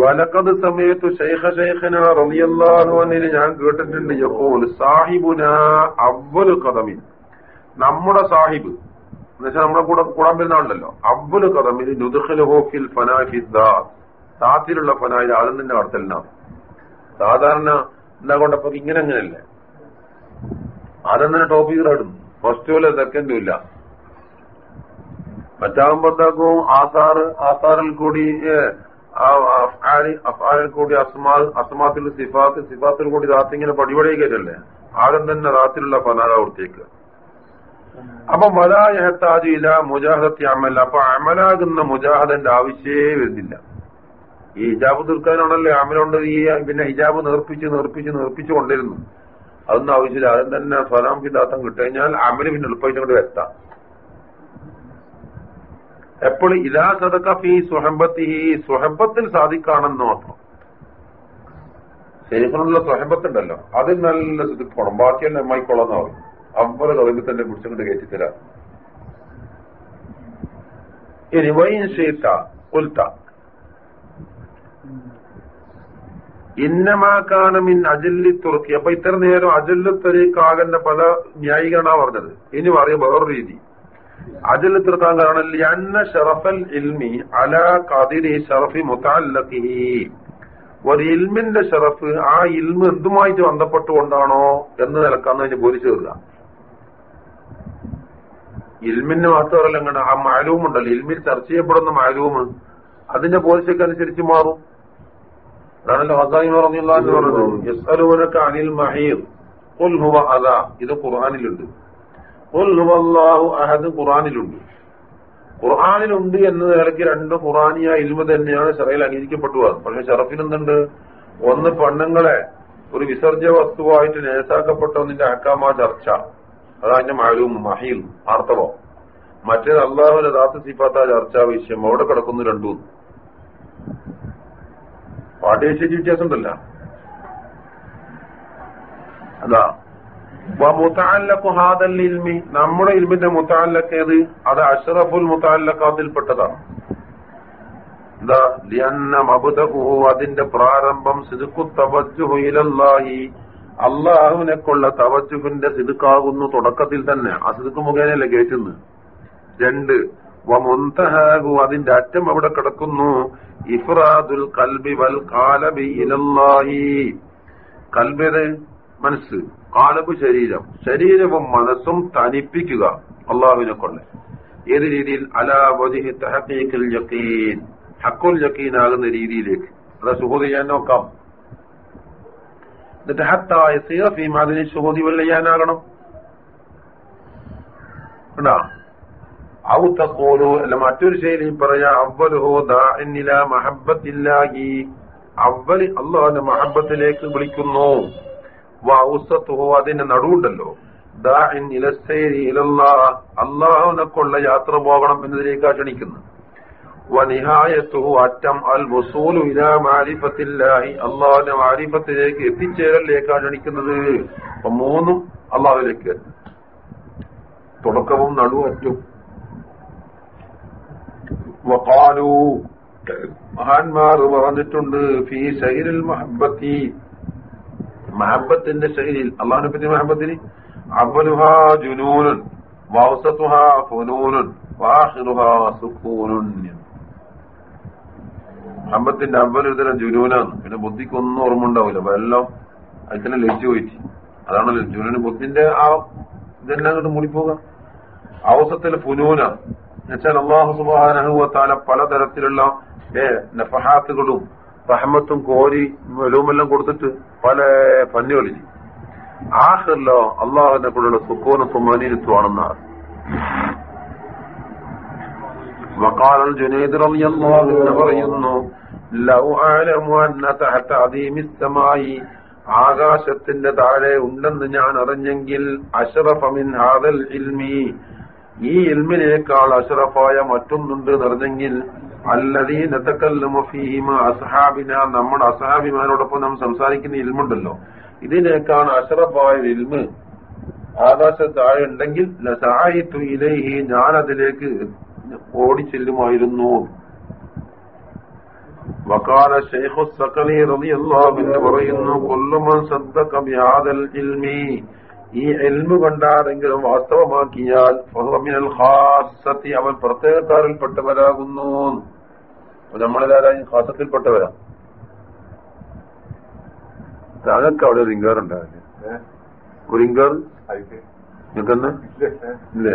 വലക്കത് സമയത്ത് ശൈഖ ഷെയ്ഖന റളിയല്ലാഹു അൻഹു ഞാൻ കേട്ടിട്ടുണ്ട്. യഖൂൽ സാഹിബുന അവ്വലു ഖദമിൻ. നമ്മുടെ സാഹിബ് എന്നുവെച്ചാൽ നമ്മുടെ കൂടെ കൂടാൻ അവ്വലു ഖദമിൻ നുദ്ഖലുഹു ഫിൽ ഫനാഫി ദാത്ത് ദാത്തിലുള്ള ഫനായിൽ ആദ്യം തന്നെ കടത്തലിനാണ് സാധാരണ എന്താ കൊണ്ടപ്പോ ഇങ്ങനെ അങ്ങനെയല്ലേ? ആദ്യം തന്നെ ടോപ്പ് ചെയ്തിടുന്നു ഫസ്റ്റും പോലെ സെക്കൻഡും ഇല്ല. മറ്റാകുമ്പോ ആസാറ് ആസാറിൽ കൂടി അഫാലിൽ കൂടി അസ്മാ അസ്മാത്തിൽ സിഫാത്ത് സിഫാത്തിൽ കൂടി ദാത്തിങ്ങനെ പടിപടി കയറ്റല്ലേ ആദ്യം തന്നെ ദാത്തിലുള്ള കൊടുത്തേക്ക് അപ്പൊ മലായഹത്താജ് ഇല മുജാഹദത്തി അമല അപ്പൊ അമലാകുന്ന മുജാഹദന്റെ ആവശ്യമേ വരുന്നില്ല. ഈ ഹിജാബ് തീർക്കാനാണല്ലോ അമലുണ്ട്. ഈ പിന്നെ ഹിജാബ് നേർപ്പിച്ച് നേർപ്പിച്ച് നേർപ്പിച്ചു കൊണ്ടിരുന്നു. അതൊന്നും ആവശ്യമില്ല. അതും തന്നെ ഫലാം ഫിദാത്തം കിട്ടുകഴിഞ്ഞാൽ അമൽ പിന്നെ എളുപ്പമായിട്ട് അങ്ങോട്ട് എത്താം എപ്പോൾ ഇലാ സദക്കഫി സുഹബത്തി സുഹബത്തിൽ സാധിക്കാണെന്ന് മാത്രം. ശരിക്കുള്ള സുഹബത്തുണ്ടല്ലോ. അതിൽ നല്ല പോണം. ബാക്കിയെല്ലാം അമ്മായിക്കോളാന്ന് പറയും അമ്പത് കവിതത്തിൽ തന്നെ പിടിച്ചുകൊണ്ട് കയറ്റിത്തരാം ഇനി വൈൻ ഉൽത്ത ഇന്നമാക്കാനമിൻ അജല്ലി തുറക്കി അപ്പൊ ഇത്ര നേരം അജല്ലു തരീക്കാകന്റെ പല ന്യായീകരണ പറഞ്ഞത്. ഇനി പറയും വേറൊരു രീതി. അജല്ലു തീർക്കാൻ കാരണം ഷറഫൽ ഇൽമി അല കതിരി ഷറഫി മുത്താലത്തിഹി ഒരു ഇൽമിന്റെ ഷറഫ് ആ ഇൽമ് എന്തുമായിട്ട് ബന്ധപ്പെട്ടുകൊണ്ടാണോ എന്ന് നിലക്കാന്ന് കഴിഞ്ഞ് പോലീസ് കയറുക ഇൽമിന് മാത്രമല്ല അങ്ങനെ ആ മാലൂമുണ്ടല്ലോ ഇൽമിൽ ചർച്ച ചെയ്യപ്പെടുന്ന മാലൂമ് അതിന്റെ പോലീസൊക്കെ അനുസരിച്ച് മാറും. അതാണല്ലോ ഹസായി പറഞ്ഞില്ല എന്ന് പറഞ്ഞത്. യസ്അലൂനക അനിൽ മഹീർ. ഖുൽ ഹുവ ഇത് ഖുർആാനിലുണ്ട്. ഹുവല്ലാഹു അഹദ് ഖുർആനിലുണ്ട്. ഖുർആാനിലുണ്ട് എന്ന നിലയ്ക്ക് രണ്ട് ഖുറാനിയ ഇൽമ തന്നെയാണ് ഷറയിൽ അംഗീകരിക്കപ്പെട്ടു പോകുന്നത് പക്ഷെ ഷറഫിൽ എന്തുണ്ട്? ഒന്ന് പെണ്ണുങ്ങളെ ഒരു വിസർജ്യ വസ്തുവായിട്ട് നേസാക്കപ്പെട്ടതിന്റെ അക്കാമ ചർച്ച. അതാ അതിന്റെ മാലൂം മഹീൽ ആർത്തവം. മറ്റേത് അള്ളാഹുവിന്റെ ദാത്ത് സിഫാത്ത ചർച്ചാ വിഷയം. അവിടെ കിടക്കുന്നു രണ്ടും. പാഠ്യശേഷി വ്യത്യാസം ഉണ്ടല്ല അതാ നമ്മുടെ ഇൽമിന്റെ മുത്താലക്ക് ഏത്? അത് അഷറഫുൽ മുത്താലക്കാത്തിൽപ്പെട്ടതാണ് എന്താ? അതിന്റെ പ്രാരംഭം സിദുക്കു ഇലല്ലാഹി അള്ളാഹുവിനെക്കുള്ള തവജുഹിന്റെ സിദുക്കാകുന്നു തുടക്കത്തിൽ തന്നെ. ആ സിദുക്ക് മുഖേനയല്ലേ കയറ്റുന്നു രണ്ട് വമുന്തഹാഹു അതിന്റെ അറ്റം അവിടെ കിടക്കുന്നു. ഇഫ്രാദുൽ കൽബി വൽ കാലബി ഇലല്ലാഹി. കൽബിത് മനസ്സ്. കാലബ് ശരീരം. ശരീരവും മനസ്സും തനിപ്പിക്കുക അള്ളാഹുവിനെ കൊണ്ട് ഏത് രീതിയിൽ? അലാ വജിഹി തഹഖീഖുൽ യഖീൻ. ഹക്കുൽ യഖീൻ ആകുന്ന രീതിയിലേക്ക്. അതാ സുഹൂദ് ചെയ്യാൻ നോക്കാം. എന്നിട്ട് ഹത്തായ സീറഫീം അതിന് സുഹൂദി വല്ലയ്യാനാകണം. കണ്ടാ? ഔ അല്ല മറ്റൊരു ശൈലി പറയാ അവലുഹു ദാഇന്നില മഹബത്തില്ലാഹി അവൽ അള്ളാഹുവിന്റെ മഹബത്തിലേക്ക് വിളിക്കുന്നു. വൗസത്തുഹു അതിന്റെ നടുവുണ്ടല്ലോ. ദാഇൻ ഇലസ്സൈരി ഇലല്ലാഹ് അള്ളാഹുവിനെ കൊള്ള യാത്ര പോകണം എന്നതിലേക്കാ ക്ഷണിക്കുന്നു വനിഹായത്തുഹു അറ്റം അൽ വസൂലു ഇലാ മാരിഫത്തില്ലാഹി. അള്ളാഹുവിന്റെ മാരിഫത്തിലേക്ക് എത്തിച്ചേരലിലേക്കാണ് ക്ഷണിക്കുന്നത് അപ്പൊ മൂന്നും അള്ളാഹുവിലേക്ക്. തുടക്കവും നടുവറ്റും വഖാലു. മഹാന്മാർ പറഞ്ഞിട്ടുണ്ട് ഫീ ശൈരിൽ മഹബത്തി മഹബത്തിന്റെ ശൈലിയിൽ അള്ളാഹിനെ പറ്റി മഹബത്തിന് അവലുഹാ ജുനൂനൻ വൗസത്തുഹാ ഫുനൂനൻ വാഹിറുഹാ സുക്കൂനുൻ മഹബത്തിന്റെ അവലൊരുതരം ജുനൂനാണ് പിന്നെ ബുദ്ധിക്കൊന്നും ഓർമ്മ ഉണ്ടാവില്ല അപ്പൊ എല്ലാം അതിനെ ലയിച്ചു പോയിട്ട് അതാണല്ലോ ജുനൂന് ബുദ്ധിന്റെ ആ ഇതെല്ലാം അങ്ങോട്ട് മൂടിപ്പോകാം അവസത്തിൽ ഫുനൂനാണ് എന്നുവെച്ചാൽ അള്ളാഹു സുബാനഹുവത്താല പലതരത്തിലുള്ള ഏ നഫഹാത്തുകളും റഹമത്തും കോരി വെലവുമെല്ലാം കൊടുത്തിട്ട് പല പന്നി കളിച്ചു അല്ലോ അള്ളാഹുവിനെ കൂടെയുള്ള സുക്കോനും സുമാനീനത്വമാണെന്നാണ് വക്കാലൽ ജുനൈദ് റളിയല്ലാഹു അൻഹു പറയുന്നു ലൗ അഅലമു അന്ന തഹത السماء ആകാശത്തിന്റെ താഴെ ഉണ്ടെന്ന് ഞാൻ അറിഞ്ഞെങ്കിൽ അഷ്റഫ മിൻ ഹാദൽ ഇൽമി. ഈ ഇൽമിനേക്കാൾ അഷറഫായ മറ്റൊന്നുണ്ട് നിറഞ്ഞെങ്കിൽ അല്ലതീ നത്തക്കല്ലുമഫീമ അസഹാബിന. നമ്മുടെ അസഹാബിമാരോടൊപ്പം നാം സംസാരിക്കുന്ന ഇൽമുണ്ടല്ലോ. ഇതിനേക്കാൾ അഷറഫായ ഇൽമ് ആകാശത്ത് താഴെ ഉണ്ടെങ്കിൽ ഇലൈഹി ഞാൻ അതിലേക്ക് ഓടിച്ചെല്ലുമായിരുന്നു. വകാല ഷെയ്ഖു സക്കലി റളിയല്ലാഹു അൻഹു പറയുന്നു കൊല്ലുമൻ സദ്ദഖ ബിഹാദൽ ഇൽമി. ഈ എൽമു കണ്ടാരെങ്കിലും വാസ്തവമാക്കിയാൽ ഫഹമിനൽ ഖാസത്തി അവൻ പ്രത്യേകക്കാരിൽപ്പെട്ടവരാകുന്നു നമ്മളെല്ലാരും ഖാസത്തിൽപ്പെട്ടവരാ താങ്കൾക്ക് അവിടെ ഒരു ഇങ്കാർ ഉണ്ടാവില്ലേ ഒരു ഇങ്കാർ നിങ്ങൾക്കെന്ന് ഇല്ലേ?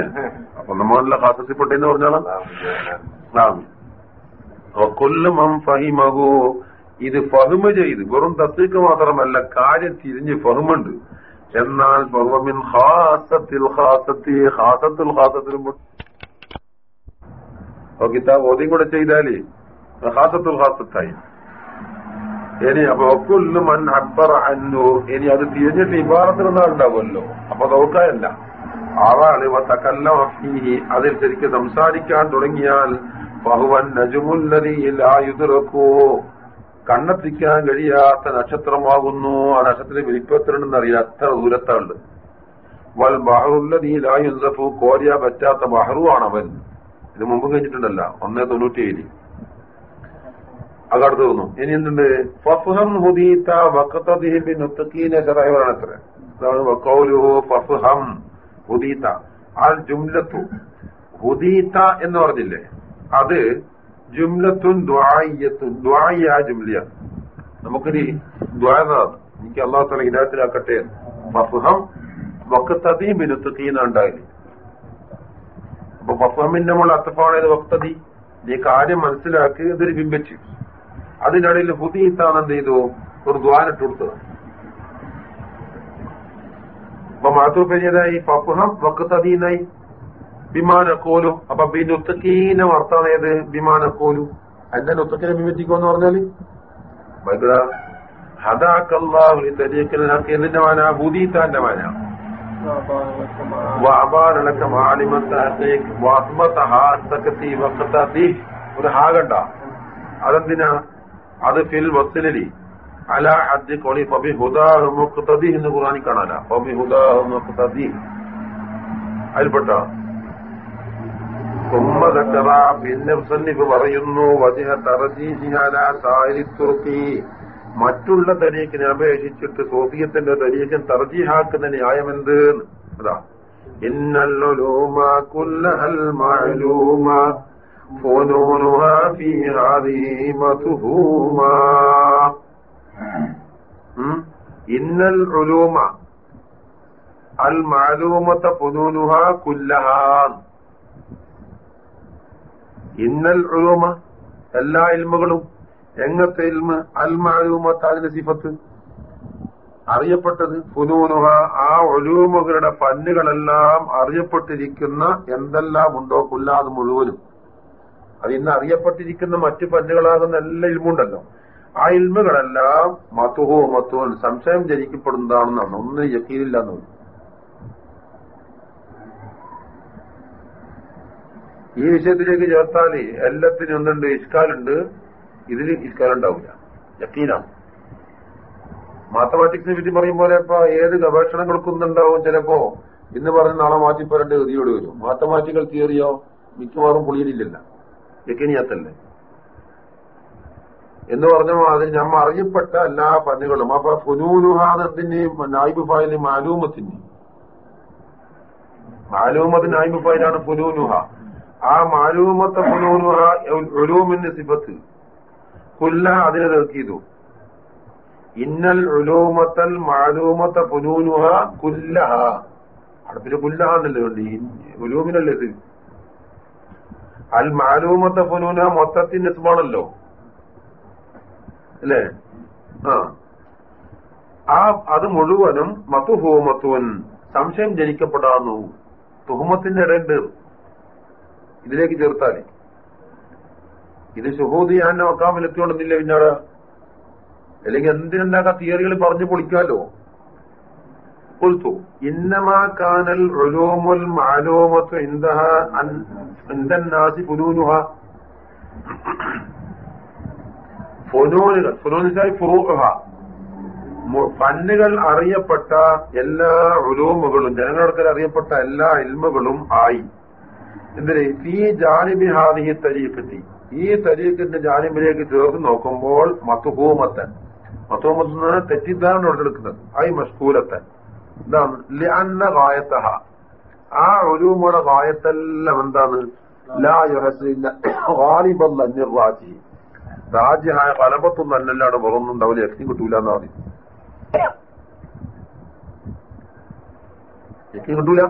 അപ്പൊ നമ്മളല്ല ഖാസത്തിൽപ്പെട്ടെന്ന് പറഞ്ഞാളാ. ആ കൊല്ലും ഫഹിമഹു. ഇത് ഫഹിമ ചെയ്ത് വെറും തസ്സീക്ക് മാത്രമല്ല കാര്യം തിരിഞ്ഞ് ഫഹിമുണ്ട്. എന്നാൽ ബഹുമിൻ ഖാസത്തിൽ ഹാസത്തി ഹാസത്തിൽ ഹാസത്തിലും കിതാബ് ഓദ്യം കൂടെ ചെയ്താൽ ഹാസത്തുൽ ഹാസത്തായി ഇനി അപ്പൊ ഒക്കുല്ലും അൻ അക്ബർ അന്നു ഇനി അത് തിരിഞ്ഞിട്ട് ഇബാറത്തിൽ ഉണ്ടാവുമല്ലോ അപ്പൊ നോക്കായല്ല ആളാണ് തക്കല്ല അതിൽ ശരിക്ക് സംസാരിക്കാൻ തുടങ്ങിയാൽ ബഹുവൻ നജുമുല്ലതിയിലായുതിറക്കോ കണ്ണെത്തിക്കാൻ കഴിയാത്ത നക്ഷത്രമാകുന്നു. ആ നക്ഷത്രം വലിപ്പത്തിലുണ്ടെന്ന് അറിയാം അത്ര ദൂരത്തുണ്ട് വൽ ബഹറുല്ലതീലായുസഫു കോരിയ പറ്റാത്ത ബഹറുവാണ് അവൻ ഇത് മുമ്പ് കഴിഞ്ഞിട്ടുണ്ടല്ല ഒന്നേ തൊണ്ണൂറ്റിയേഴ്. അതടുത്ത് തോന്നു ഇനി എന്തുണ്ട്? ഫസുഹം ഹുദീത്ത വക്കത്തീബിൻ ചെറായവരാണ് എത്ര? കൗലുഹു ഫഫ്ഹം ഹുദീത്ത ആൽ ജുംലത്തു ഹുദീത്ത എന്ന് പറഞ്ഞില്ലേ? അത് ജുംലത്തുൻ ദ്വായത്തുൻ ദ്വായ ജുംലിയ. നമുക്കൊരു ദ്വായതാണ് എനിക്ക് അള്ളാഹു തല ഹിദായത്തിലാക്കട്ടെ. ഫഫ്ഹം വക്കത്തതി മിനുത്തുക്കീന്ന ഉണ്ടായില്ലേ അപ്പൊ ഫഫഹമിന്റെ നമ്മൾ അത്തഫാണത് വക്തതി നീ കാര്യം മനസ്സിലാക്കി ഇതൊരു ബിംബിച്ചു അതിനിടയിൽ ഹുദീത്താണ് എന്ത് ചെയ്തു? ഒരു ദ്വാനിട്ട് കൊടുത്തത് അപ്പൊ മാത്തൂപ്പേതായി പപ്പുഹം വക്കത്തതീനായി വിമാനക്കോലും അപ്പൊ ബിനുത്തക്കീന വാർത്താണ് ഏത് ബിമാനക്കോലു അതിന്റെ നുത്തക്കിനെ എന്ന് പറഞ്ഞാൽ ബൈബിള ഹദാക്കല്ലാഹുലി മാന ഹുദീത്താന്റെ മാന ഒരു ഹാഗണ്ട അതെന്തിനാ അത് ഫിൽ വസ്ലലി അല ഹദ്ദി കോളി പബി ഹുദാഹ് മുക്തദി എന്ന് ഖുറാനിൽ കാണാല പബി ഹുദാഹ് അതിൽപ്പെട്ട പിന്നെ പറയുന്നു മറ്റുള്ള തരീക്കിനെ അപേക്ഷിച്ചിട്ട് സോഫിയത്തിന്റെ തരീക്കൻ ന്യായം എന്ത് അതാ. ഇന്നല്ലോ ഇന്നൽ ഉലൂമ. അൽ മാലൂമത്ത പുതൂലുഹ ഇന്നൽ ഉലൂമ. എല്ലാ ഇൽമുകളും. എങ്ങത്തെ ഇൽമ? അൽ മാലൂമത്ത അതിന്റെ സിഫത്ത്. അറിയപ്പെട്ടത് പുനൂനുഹ ആ ഒലൂമുകളുടെ പന്നുകളെല്ലാം അറിയപ്പെട്ടിരിക്കുന്ന എന്തെല്ലാം ഉണ്ടോ കൊല്ലാതെ മുഴുവനും. അത് ഇന്ന് അറിയപ്പെട്ടിരിക്കുന്ന മറ്റു പന്നുകളാകുന്ന എല്ലാ ഇൽമുണ്ടല്ലോ. ആ ഇൽമുകളെല്ലാം മത്തുഹോ സംശയം ജനിക്കപ്പെടുന്നതാണെന്നാണ്. ഒന്നും യക്കീനില്ലെന്ന് ഈ വിഷയത്തിലേക്ക് ചേർത്താൽ എല്ലാത്തിനും ഒന്നുണ്ട് ഇഷ്കാലുണ്ട്. ഇതിൽ ഇഷ്കാലുണ്ടാവില്ല. യക്കീനാണ്. മാത്തമാറ്റിക്സിനെ പറ്റി പറയും പോലെ ഇപ്പൊ ഏത് ഗവേഷണങ്ങൾക്കൊന്നുണ്ടാവും ചിലപ്പോ. ഇന്ന് പറഞ്ഞ് നാളെ മാറ്റിപ്പോരേണ്ട ഗതിയോട് വരും. മാത്തമാറ്റിക്കൽ തിയറിയോ മിക്കവാറും പുളിയിലില്ലല്ല യക്കിനിയത്തല്ലേ? എന്ന് പറഞ്ഞ അതിന് നമ്മ അറിയപ്പെട്ട എല്ലാ പന്നുകളും. അപ്പൊ ഫുനൂനുഹാദത്തിന്റെയും നായിബ് ഫായിലും മാലൂമത്തിന്റെയും മാലൂമത് നായിബ് ഫായിലാണ് ഫുനൂനുഹ. ആ മാലൂമത്തെ ഫുനൂനുഹ ഉലൂമിന്റെ സിബത്ത്. കുല്ല അതിനെ തീർക്കിയതു ഇന്നൽ ഉലൂമത്തൽ മാലൂമത്ത ഫുനൂനുഹ കുല്ലഹ. അവിടെ പിന്നെ കുല്ലഹാന്നല്ലേ ഉണ്ട് ഇത്? അൽ മാലൂമത്ത ഫുനൂന മൊത്തത്തിന്റെ ഇസ്മാണല്ലോ. അല്ലേ? ആ. ആ അത് മുഴുവനും മത്തുഹൂമത്തുവൻ സംശയം ജനിക്കപ്പെടാന്നു. തുഹുമത്തിന്റെ ഇടയുണ്ട്. ഇതിലേക്ക് ചേർത്താൽ. ഇത് സുഹൂദി ഞാൻ നോക്കാൻ എത്തിയോണ്ടെന്നില്ല പിന്നീട്. അല്ലെങ്കിൽ എന്തിനെന്താക്കാ തിയറികൾ പറഞ്ഞു പൊളിക്കാലോ? കൊൽത്തു ഇന്നമാ കാനൽ ഉലൂമുൽ മാലൂമത്തു അൻ ഇന്ദന്നാസി ഫുനൂനുഹ ഫുനൂനുകൾ ഫുനൂനിച്ചായി ഫുറൂഹ ഫന്നുകൾ അറിയപ്പെട്ട എല്ലാ ഉലൂമുകളും ജനങ്ങൾക്ക് അറിയപ്പെട്ട എല്ലാ ഇൽമുകളും ആയി. എന്തിന്? ഈ ജാനിബി ഹാദിഹി തരീഖത്തി ഈ തരീഖത്തിന്റെ ജാനിബിലേക്ക് ചേർന്ന് നോക്കുമ്പോൾ മത്തുഹൂമത്തൻ മത്തുഹൂമത്ത് തെറ്റിദ്ധാരണ എടുക്കുന്നത് ആയി മഷ്കൂലത്തൻ. എന്താണ്? ലിഅന്ന ഗായത്തഹ. ആ ഉലൂമുടെ ഗായത്തെല്ലാം എന്താണ്? ലാ യുഹസില്ല ഗാലിബല്ല നിർറാജി രാജ്യമായ കലപത്തൊന്നും അല്ലല്ലാടെ പുറന്നുണ്ടാവില്ല യക്തി കിട്ടൂല എന്നാ മതി. യക്തി കിട്ടൂല.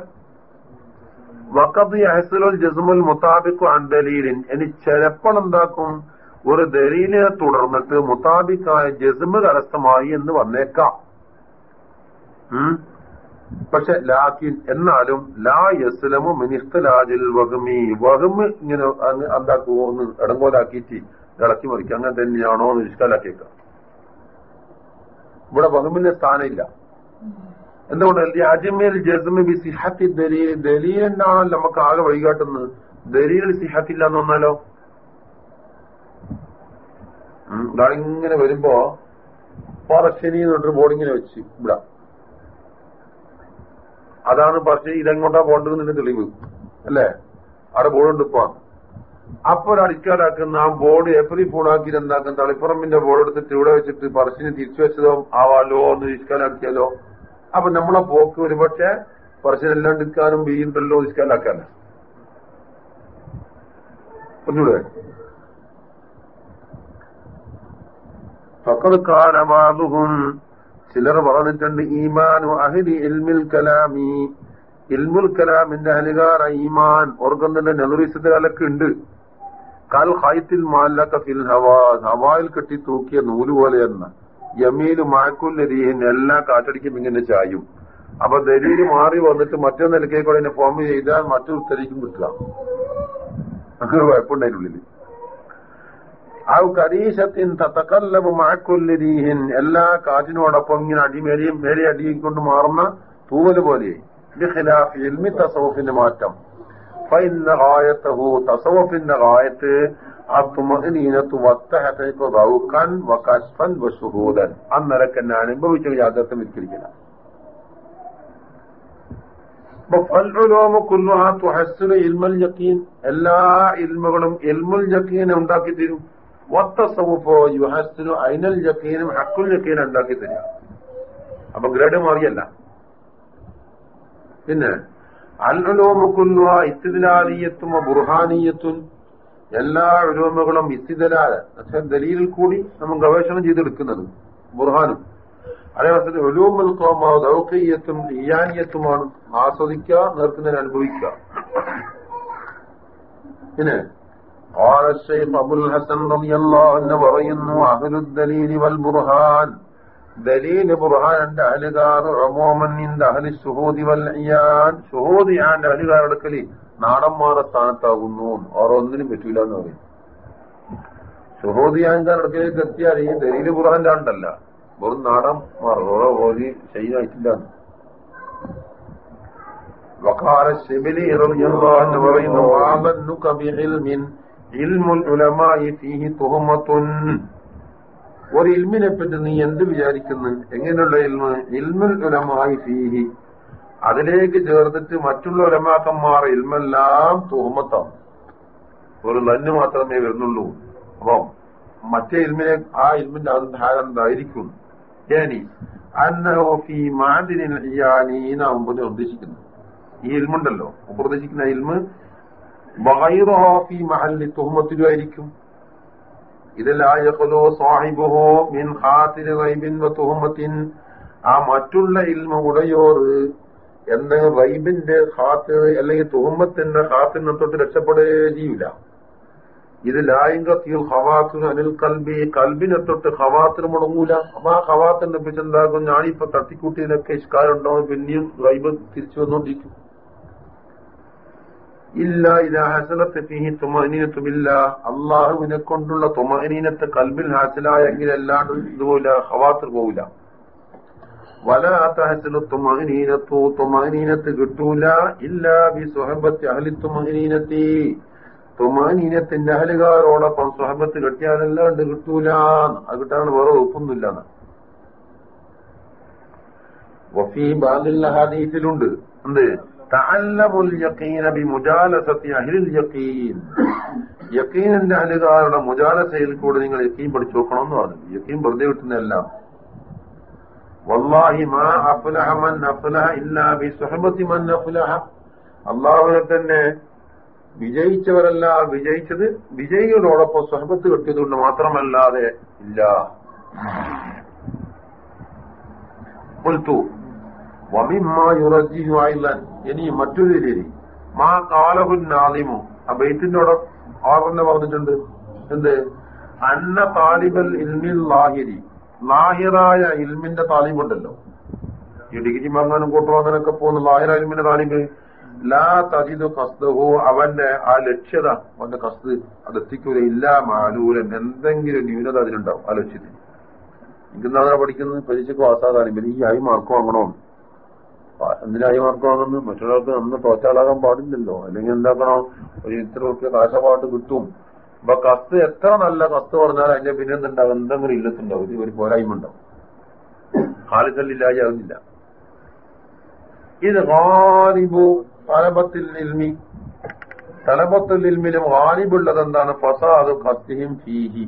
വക്കത്ത് അഹസുൽ ജസ്മുൽ മുത്താബിക്കു അന്തലീലിൻ ഇനി ചിലപ്പോൾ എന്താക്കും? ഒരു ദലീലിനെ തുടർന്നിട്ട് മുത്താബിക്കായ ജസ്മ് കരസ്ഥമായി എന്ന് വന്നേക്കാം. പക്ഷെ ലാക്കിൻ എന്നാലും ലാ യസ്ലമു മിനിസ്തലാജിൽ വഹമി. വഹമ് ഇങ്ങനെ എന്താക്കുമോ ഒന്ന് ഇടങ്കോലാക്കിയിട്ട് ഇളക്കി മറിക്കുക. അങ്ങനെ തന്നെയാണോ എന്ന് ഇവിടെ വഹമിന്റെ സ്ഥാനമില്ല. എന്തുകൊണ്ട്? രാജ്യമേൽ ജസ്മി ബി സിഹത്തി ദലീൽ. ദലീൽ എന്താണല്ലോ നമുക്ക് ആകെ വഴികാട്ടുന്നത്? ദലീൽ സിഹത്തില്ല എന്ന് വന്നാലോ ഇങ്ങനെ വരുമ്പോ പറശ്ശനി എന്ന് ബോർഡിങ്ങനെ വെച്ച് ഇവിടെ അതാണ് പറശ്ശനി ഇതെങ്ങോട്ടാ പോകേണ്ടതെന്ന് തെളിവ്. അല്ലേ? അവിടെ ബോർഡുണ്ട് ഇപ്പൊ അപ്പോൾ അടിക്കാടാക്കുന്ന ആ ബോർഡ് ഏപ്രിൽ ഫോണാക്കി എന്താക്കുന്ന തളിപ്പറമ്പിന്റെ ബോർഡ് എടുത്തിട്ട് ഇവിടെ വെച്ചിട്ട് പറശ്ശിനെ തിരിച്ചു വെച്ചതോ ആവാലോ എന്ന് ഇഷ്കാലാക്കിയാലോ അപ്പൊ നമ്മളെ പോക്ക് ഒരുപക്ഷെ പറശ്ശിനെല്ലാം എടുക്കാനും ബീണ്ടല്ലോ ഇഷ്കാലാക്കാനോ ഒന്നുകൂടെ. ചിലർ പറഞ്ഞിട്ടുണ്ട് ഈമാനു അഹിലി ഇൽമിൽ കലാമി. ഇൽമുൽ കലാമിന്റെ അലുകാർ ഈമാൻ ഓർക്കുന്നുണ്ട് നെഹ്റുവിസത്തെ കാലൊക്കെ ഉണ്ട്. കൽ ഹൈത്തിൽ മാലക്ക ഫിൽ ഹവാ ഹവായിൽ കെട്ടി തൂക്കിയ നൂൽ പോലെയെന്ന. യമീൽ മാക്കുല്ലരീഹിൻ എല്ലാ കാറ്റടിക്കും ഇങ്ങനെ ചായും. അപ്പൊ ദലീൽ മാറി വന്നിട്ട് മറ്റേ നിലക്കേ കൂടെ ഫോം ചെയ്താൽ മറ്റൊരു ഉത്തരിക്കും കിട്ടുക. അങ്ങനെ കുഴപ്പമുണ്ടതിനുള്ളിൽ ആ കരീശത്തിൻ തത്തക്കല്ലവ് മാക്കുല്ലരീഹിൻ എല്ലാ കാറ്റിനോടൊപ്പം ഇങ്ങനെ അടിമേലിയും മേലെ അടിയും കൊണ്ട് മാറുന്ന തൂവൽ പോലെ. ഇൽമി തസവുഫിന്റെ മാറ്റം. ഫൈന്ന ഗായത്തഹു തസവുഫിന്റെ വത്തഹത്തേക്ക് റൗക്കൻ വകസ്ഫൻ വസുഹൂദൻ അന്നരക്ക് എന്നെ അനുഭവിച്ച യാഥാർത്ഥ്യം വിസ്കരിക്കില്ല എല്ലാ ഇൽമുകളും ഇൽമുൽ ജക്കീനെ ഉണ്ടാക്കി തരും ഒത്തസവുഫോ യുഹസ്സിനു ഐനൽ ജക്കീനും ഹക്കുൽ ജക്കീനും ഉണ്ടാക്കി തരിക അപ്പൊ ഗ്രേഡ് മാറിയല്ല. പിന്നെ അൽഅലോമുക്കുല്ലുവ ഇത്തിദലാലീയത്തും ബുർഹാനീയത്തും എല്ലാ ഉലോമുകളും ഇത്തിദലാല പക്ഷെ ദലീലിൽ കൂടി നമ്മൾ ഗവേഷണം ചെയ്തെടുക്കുന്നത് ബുർഹാനും അതേപോലെ ഒലൂമുൽ കോമ ദൗക്കീയത്തും ഇയാനിയത്തുമാണ് ആസ്വദിക്കുക നേർക്കുന്നതിന് അനുഭവിക്കുക പിന്നെ قال الشيخ أبو الحسن رضي الله عنه പറയുന്നു أهل الدليل والبرهان ദലീൽ ബുർഹാന്റെ അഹലുകാർ റമോമന്നിന്റെ അഹലി സുഹൂദി വല്യാൻ സുഹൂദിയാന്റെ അഹലുകാരുടെ അടുക്കലി നാടന്മാരുടെ സ്ഥാനത്താകുന്നു അവർ ഒന്നിനും പറ്റൂല എന്ന് പറയും സുഹൂദിയാന്റെ അടുക്കലേക്ക് എത്തിയാൽ ഈ ദലീല് ബുർഹാന്റെ ആണ്ടല്ല വെറും നാടന്മാർ ഓരോ ഓരി ശൈനായിട്ടില്ല وقال الشبلي رضي الله عنه പറയുന്നു وَعَمَنُّكَ بِعِلْمٍ علم العلماء فيه تهمة ഒരു ഇൽമിനെ പറ്റി നീ എന്ത് വിചാരിക്കുന്നു? എങ്ങനെയുള്ള ഇൽമ്? ഇൽമുൽ ഉലമായി ഫീഹി. അതിലേക്ക് ചേർത്തിട്ട് മറ്റുള്ള ഉലമാക്കന്മാർ ഇൽമെല്ലാം തുഹമത്താണ്. ഒരു നന്ന് മാത്രമേ വരുന്നുള്ളൂ. അപ്പം മറ്റേ ഇൽമിനെ ആ ഇൽമിന്റെ ധാരണ എന്തായിരിക്കും? ഏനി അന്നഹോഫി മാദിനിൽ ഇയാനീനാവുമ്പോൾ ഉദ്ദേശിക്കുന്നു ഈ ഇൽമുണ്ടല്ലോ. ഉപദേശിക്കുന്ന ഇൽമ് വൈറോഫി മഹല്ലി തുഹമത്തിലുമായിരിക്കും ആ മറ്റുള്ള ഇൽമ ഉടയോറ് എന്ന റൈബിന്റെ ഹാത്ത് അല്ലെങ്കിൽ തുഹമ്മത്തിന്റെ ഹാത്തിനെ തൊട്ട് രക്ഷപ്പെടുകയേ ചെയ്യൂല. ഇത് ലായിങ്കത്തിൽ ഹവാത്തിന് അനിൽ കൽബി കൽബിനെ തൊട്ട് ഹവാത്തിന് മുടങ്ങൂല. അപ്പൊ ആ ഹവാത്തിന്റെ പിച്ചെന്താകും ഞാനിപ്പോ തട്ടിക്കൂട്ടിയതിനൊക്കെ ഇഷ്കാരുണ്ടോ? പിന്നെയും റൈബ് തിരിച്ചു വന്നോണ്ടിരിക്കും ഇല്ല ഇതാ ഹസലത്ത് ഫിഹി തുമനീനത്തുമില്ല അള്ളാഹുവിനെ കൊണ്ടുള്ള തുമനീനത്ത് കൽബിൽ ഹാസിലായെങ്കിൽ അല്ലാണ്ട് ഇതുപോലെ ഹവാത്തിൽ പോവില്ല. വലാത്ത ഹസലു തുമനീനത്തു കിട്ടൂല. ഇല്ല ബി സുഹബത്ത് അഹലി തുമനീനത്തി തുമാനീനത്തിന്റെ അഹലുകാരോടൊപ്പം സുഹബത്ത് കിട്ടിയാലല്ലാണ്ട് കിട്ടൂല. അത് കിട്ടാൻ വേറെ ഒപ്പൊന്നുമില്ല വഫീ ബാദിൽ ഹദീസിലുണ്ട്. എന്ത്? തഅല്ലമുൽ യഖീന ബി മുജാലസത്തി അഹ്ലിൽ യഖീൻ. യഖീനിന്റെ അഹലുകാരുടെ മുജാലസയിൽ കൂടെ നിങ്ങൾ യഖീൻ പഠിച്ചു നോക്കണം എന്ന് പറഞ്ഞു. യഖീൻ വെറുതെ കിട്ടുന്നതല്ല വല്ലാഹി മാ അഫ്ലഹ മൻ അഫ്ലഹ ഇല്ലാ ബി സുഹബത്തി മൻ അഫ്ലഹ. അള്ളാഹുവിനെ തന്നെ വിജയിച്ചവരല്ല വിജയിച്ചത് വിജയികളോടൊപ്പം സ്വഹബത്ത് കിട്ടിയതുകൊണ്ട് മാത്രമല്ലാതെ ഇല്ല. കൊൽത്തു ഇനി മറ്റൊരു രീതി. മാ കാലഹുൻ നാദിമു. ആ ബെയ്ത്തിനോട് ആറെന്നെ പറഞ്ഞിട്ടുണ്ട്? എന്ത്? അന്ന താലിബൽ ഇൽമിൽ ലാഹിരി. ലാഹിറായ ഇൽമിന്റെ താലിബുണ്ടല്ലോ. ഈ ഡിഗ്രി വാങ്ങാനും കൂട്ടു അങ്ങനൊക്കെ പോകുന്ന ലാഹിറ ഇൽമിന്റെ താലിബ്. ലാ തജിദു കസ്തുഹു അവന്റെ ആ ലക്ഷ്യത അവന്റെ കസ്ത് അത് എത്തിക്കൂല ഇല്ല മാലൂലൻ. എന്തെങ്കിലും ന്യൂനത അതിനുണ്ടാവും ആ ലക്ഷ്യത്തിൽ ഇങ്ങനെ പഠിക്കുന്നത്? പരീക്ഷയ്ക്ക് പാസ്സാകാനും താലിബ് ഈ ആയി മാർക്കോ വാങ്ങണോ? എന്തിനായി മാർക്കാണെന്ന് മറ്റൊരാൾക്ക് അന്ന് തോറ്റാളാകാൻ പാടില്ലല്ലോ. അല്ലെങ്കിൽ എന്താക്കണം? ഒരു ഇത്ര റുപ്യ കാശപാട്ട് കിട്ടും. അപ്പൊ കത്ത് എത്ര നല്ല കത്ത് പറഞ്ഞാൽ അതിന്റെ പിന്നെ എന്തുണ്ടാവും എന്തെങ്കിലും ഇല്ലത്തുണ്ടാവും ഒരു പോരായ്മ ഉണ്ടാവും ഹാലിത്തല്ലില്ലാതെ ആവുന്നില്ല ഇത് ഹാലിബു തലബത്തിൽ നിൽമി തലബത്തുൽ ഇൽമിലും ഹാലിബുള്ളത് എന്താണ്? ഫസാദ് കത്തിയും ഫീഹി.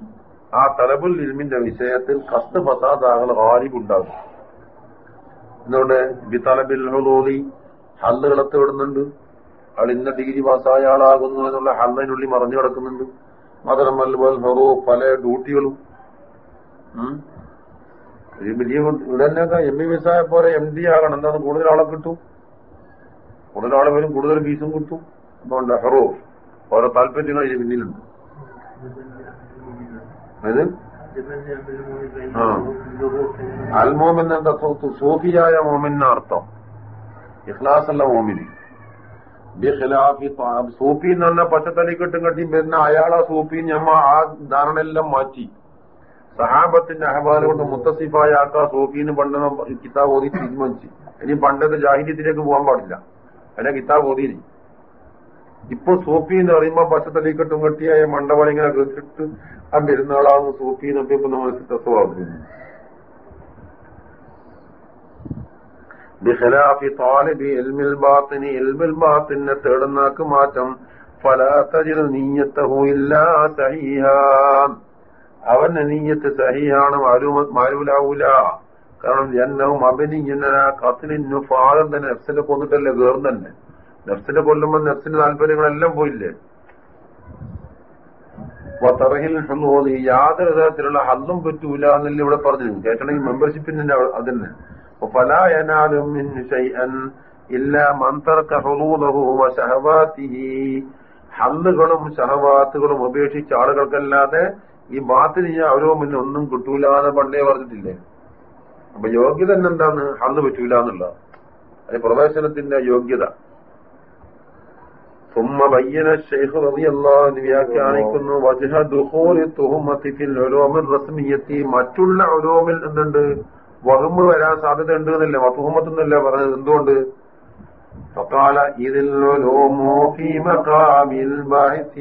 ആ തലബുൽ ഇൽമിന്റെ വിഷയത്തിൽ കത്ത് ഫസാദാകൾ ഹാലിബുണ്ടാകും എന്തുകൊണ്ട് ബി തലബിൽ ഹുദൂദി ഹല്ല് കളത്ത് വിടുന്നുണ്ട് ആൾ ഇന്ന ഡിഗ്രി പാസ്സായ ആളാകുന്നു എന്നുള്ള ഹല്ലിനുള്ളിൽ മറഞ്ഞു കിടക്കുന്നുണ്ട്. മാത്രമല്ല ഹെറോ പല ഡ്യൂട്ടികളും. വലിയ ഇവിടെ തന്നെ എം ബി എസ് ആയ പോലെ എം ഡി ആകണം. എന്താണ് കൂടുതൽ ആളെ കിട്ടും? കൂടുതൽ ആളെ വരും കൂടുതൽ ഫീസും കിട്ടും. അതുകൊണ്ട് ഹെറോ ഓരോ താല്പര്യങ്ങൾ ഇതിന് പിന്നിലുണ്ട്. അത് അൽമോമിൻ എന്താ സൂഫിയായ മോമിന് അർത്ഥം ഇഖ്ലാസ് അല്ല മോമിന് സൂഫി എന്ന് പറഞ്ഞ പച്ചത്തലിക്കെട്ടും കെട്ടിയും പിന്നെ അയാളാ സൂഫി ഞമ്മ ആ ധാരണയെല്ലാം മാറ്റി. സഹാബത്തിന്റെ അഹബാല കൊണ്ട് മുത്തസിഫായ ആക്കാ സൂഫീന് പണ്ട് കിതാബ് ഓതി തീരുമാനിച്ചു. ഇനി പണ്ടത്തെ ജാഹിര്യത്തിലേക്ക് പോകാൻ പാടില്ല. അതിനെ കിതാബ് ഓതിയില്ല? ഇപ്പൊ സൂഫി എന്ന് പറയുമ്പോ പച്ചത്തലിക്കെട്ടും കെട്ടിയായ മണ്ടവള ഇങ്ങനെ കേട്ടിട്ട് ആ പെരുന്നാളാവുന്ന സൂഫി എന്നൊക്കെ ഇപ്പൊ നമ്മൾ തത്വമാകുന്നു ബിഖലാഫി താലിബി എൽമിൽ ബാത്തിനി എൽമിൽ ബാത്തിനെ തേടുന്നാക്ക് മാറ്റം. ഫലാത്തജിന് നീയത്തഹു ഇല്ലാ സഹീഹാൻ അവന്റെ നീയത്ത് സഹിയാണ് മാരൂലാവൂല കാരണം ജന്നവും അഭിനീയന കത്തിനു ഫാദം തന്നെ എഫ്സിനെ കൊന്നിട്ടല്ലേ കേറുന്നന്നെ നെഫ്സിനെ കൊല്ലുമ്പോൾ നെഫ്സിന്റെ താല്പര്യങ്ങളെല്ലാം പോയില്ലേ? തറഹിൽ ഹന്നോതി യാതൊരു തരത്തിലുള്ള ഹല്ലും പറ്റൂല എന്നല്ല ഇവിടെ പറഞ്ഞു കേട്ടണമെങ്കിൽ മെമ്പർഷിപ്പിന്റെ അതന്നെ. ഫലായനാലും ഹല്ലുകളും ഷഹവാത്തുകളും ഉപേക്ഷിച്ച ആളുകൾക്കല്ലാതെ ഈ ബാത്തിന് അവരോ മുന്നേ ഒന്നും കിട്ടൂല എന്ന് പണ്ടേ പറഞ്ഞിട്ടില്ലേ? അപ്പൊ യോഗ്യത തന്നെ എന്താണ് ഹല്ല് പറ്റൂല എന്നുള്ള അത് പ്രവേശനത്തിന്റെ യോഗ്യത. ثم بين الشيخ رضي الله عنه വ്യാഖ്യാനിക്കുന്നു വജ്ഹ ദുഖൂലി തുഹമത്തി ഫിൽ ഉലൂമിൽ റസ്മിയത്തി മറ്റുള്ള ഉലൂമിൽ എന്തുണ്ട് വഹുമ് വരാൻ സാധ്യത ഉണ്ട് എന്നല്ലേ മഫഹുമത്ത് പറഞ്ഞത് എന്തുകൊണ്ട് فقال إذ العلوم في مقام البحث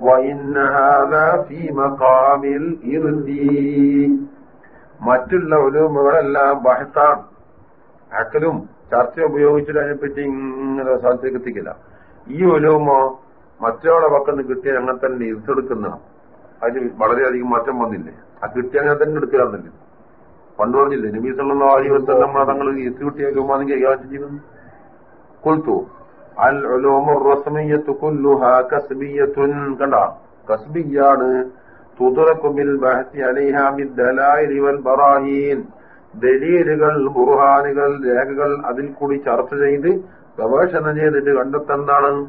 وإن هذا في مقام الإرث മറ്റുള്ള ഒലുമുകളെല്ലാം ബഹത്താണ് അക്കലും ചർച്ച ഉപയോഗിച്ചിട്ട് അതിനെപ്പറ്റി ഇങ്ങനെ സ്ഥലത്തേക്ക് എത്തിക്കില്ല ഈ ഒലവുമോ മറ്റൊരാളെ പക്കന്ന് കിട്ടിയ അങ്ങനെ തന്നെ ഇരുത്തെടുക്കുന്ന അതിന് വളരെയധികം മാറ്റം വന്നില്ലേ? ആ കിട്ടിയ അങ്ങനെ തന്നെ എടുക്കാന്നില്ലേ പണ്ട് പറഞ്ഞില്ലേ നബീസുള്ള ആയുവത്തെല്ലാം തങ്ങൾ ഇരുത്തി കിട്ടിയ ഒലുമാണെങ്കിൽ കൈകാര്യം ചെയ്യുന്നു. കൊൽത്തു അൽ ഒലോമുറസ്മിയത്ത് കുല്ലുഹ കസ്ബിയത്തുൻ കണ്ട? കസ്ബിയാണ് തുതുറക്കുമിൽ ബഹത്തി അലിഹാമി ദലായിരി വൽ ബറാഹീൻ. ദലീലുകൾ ബുർഹാനുകൾ രേഖകൾ അതിൽ കൂടി ചർച്ച ചെയ്ത് ഗവേഷണം ചെയ്തിട്ട് കണ്ടെത്തെന്താണ്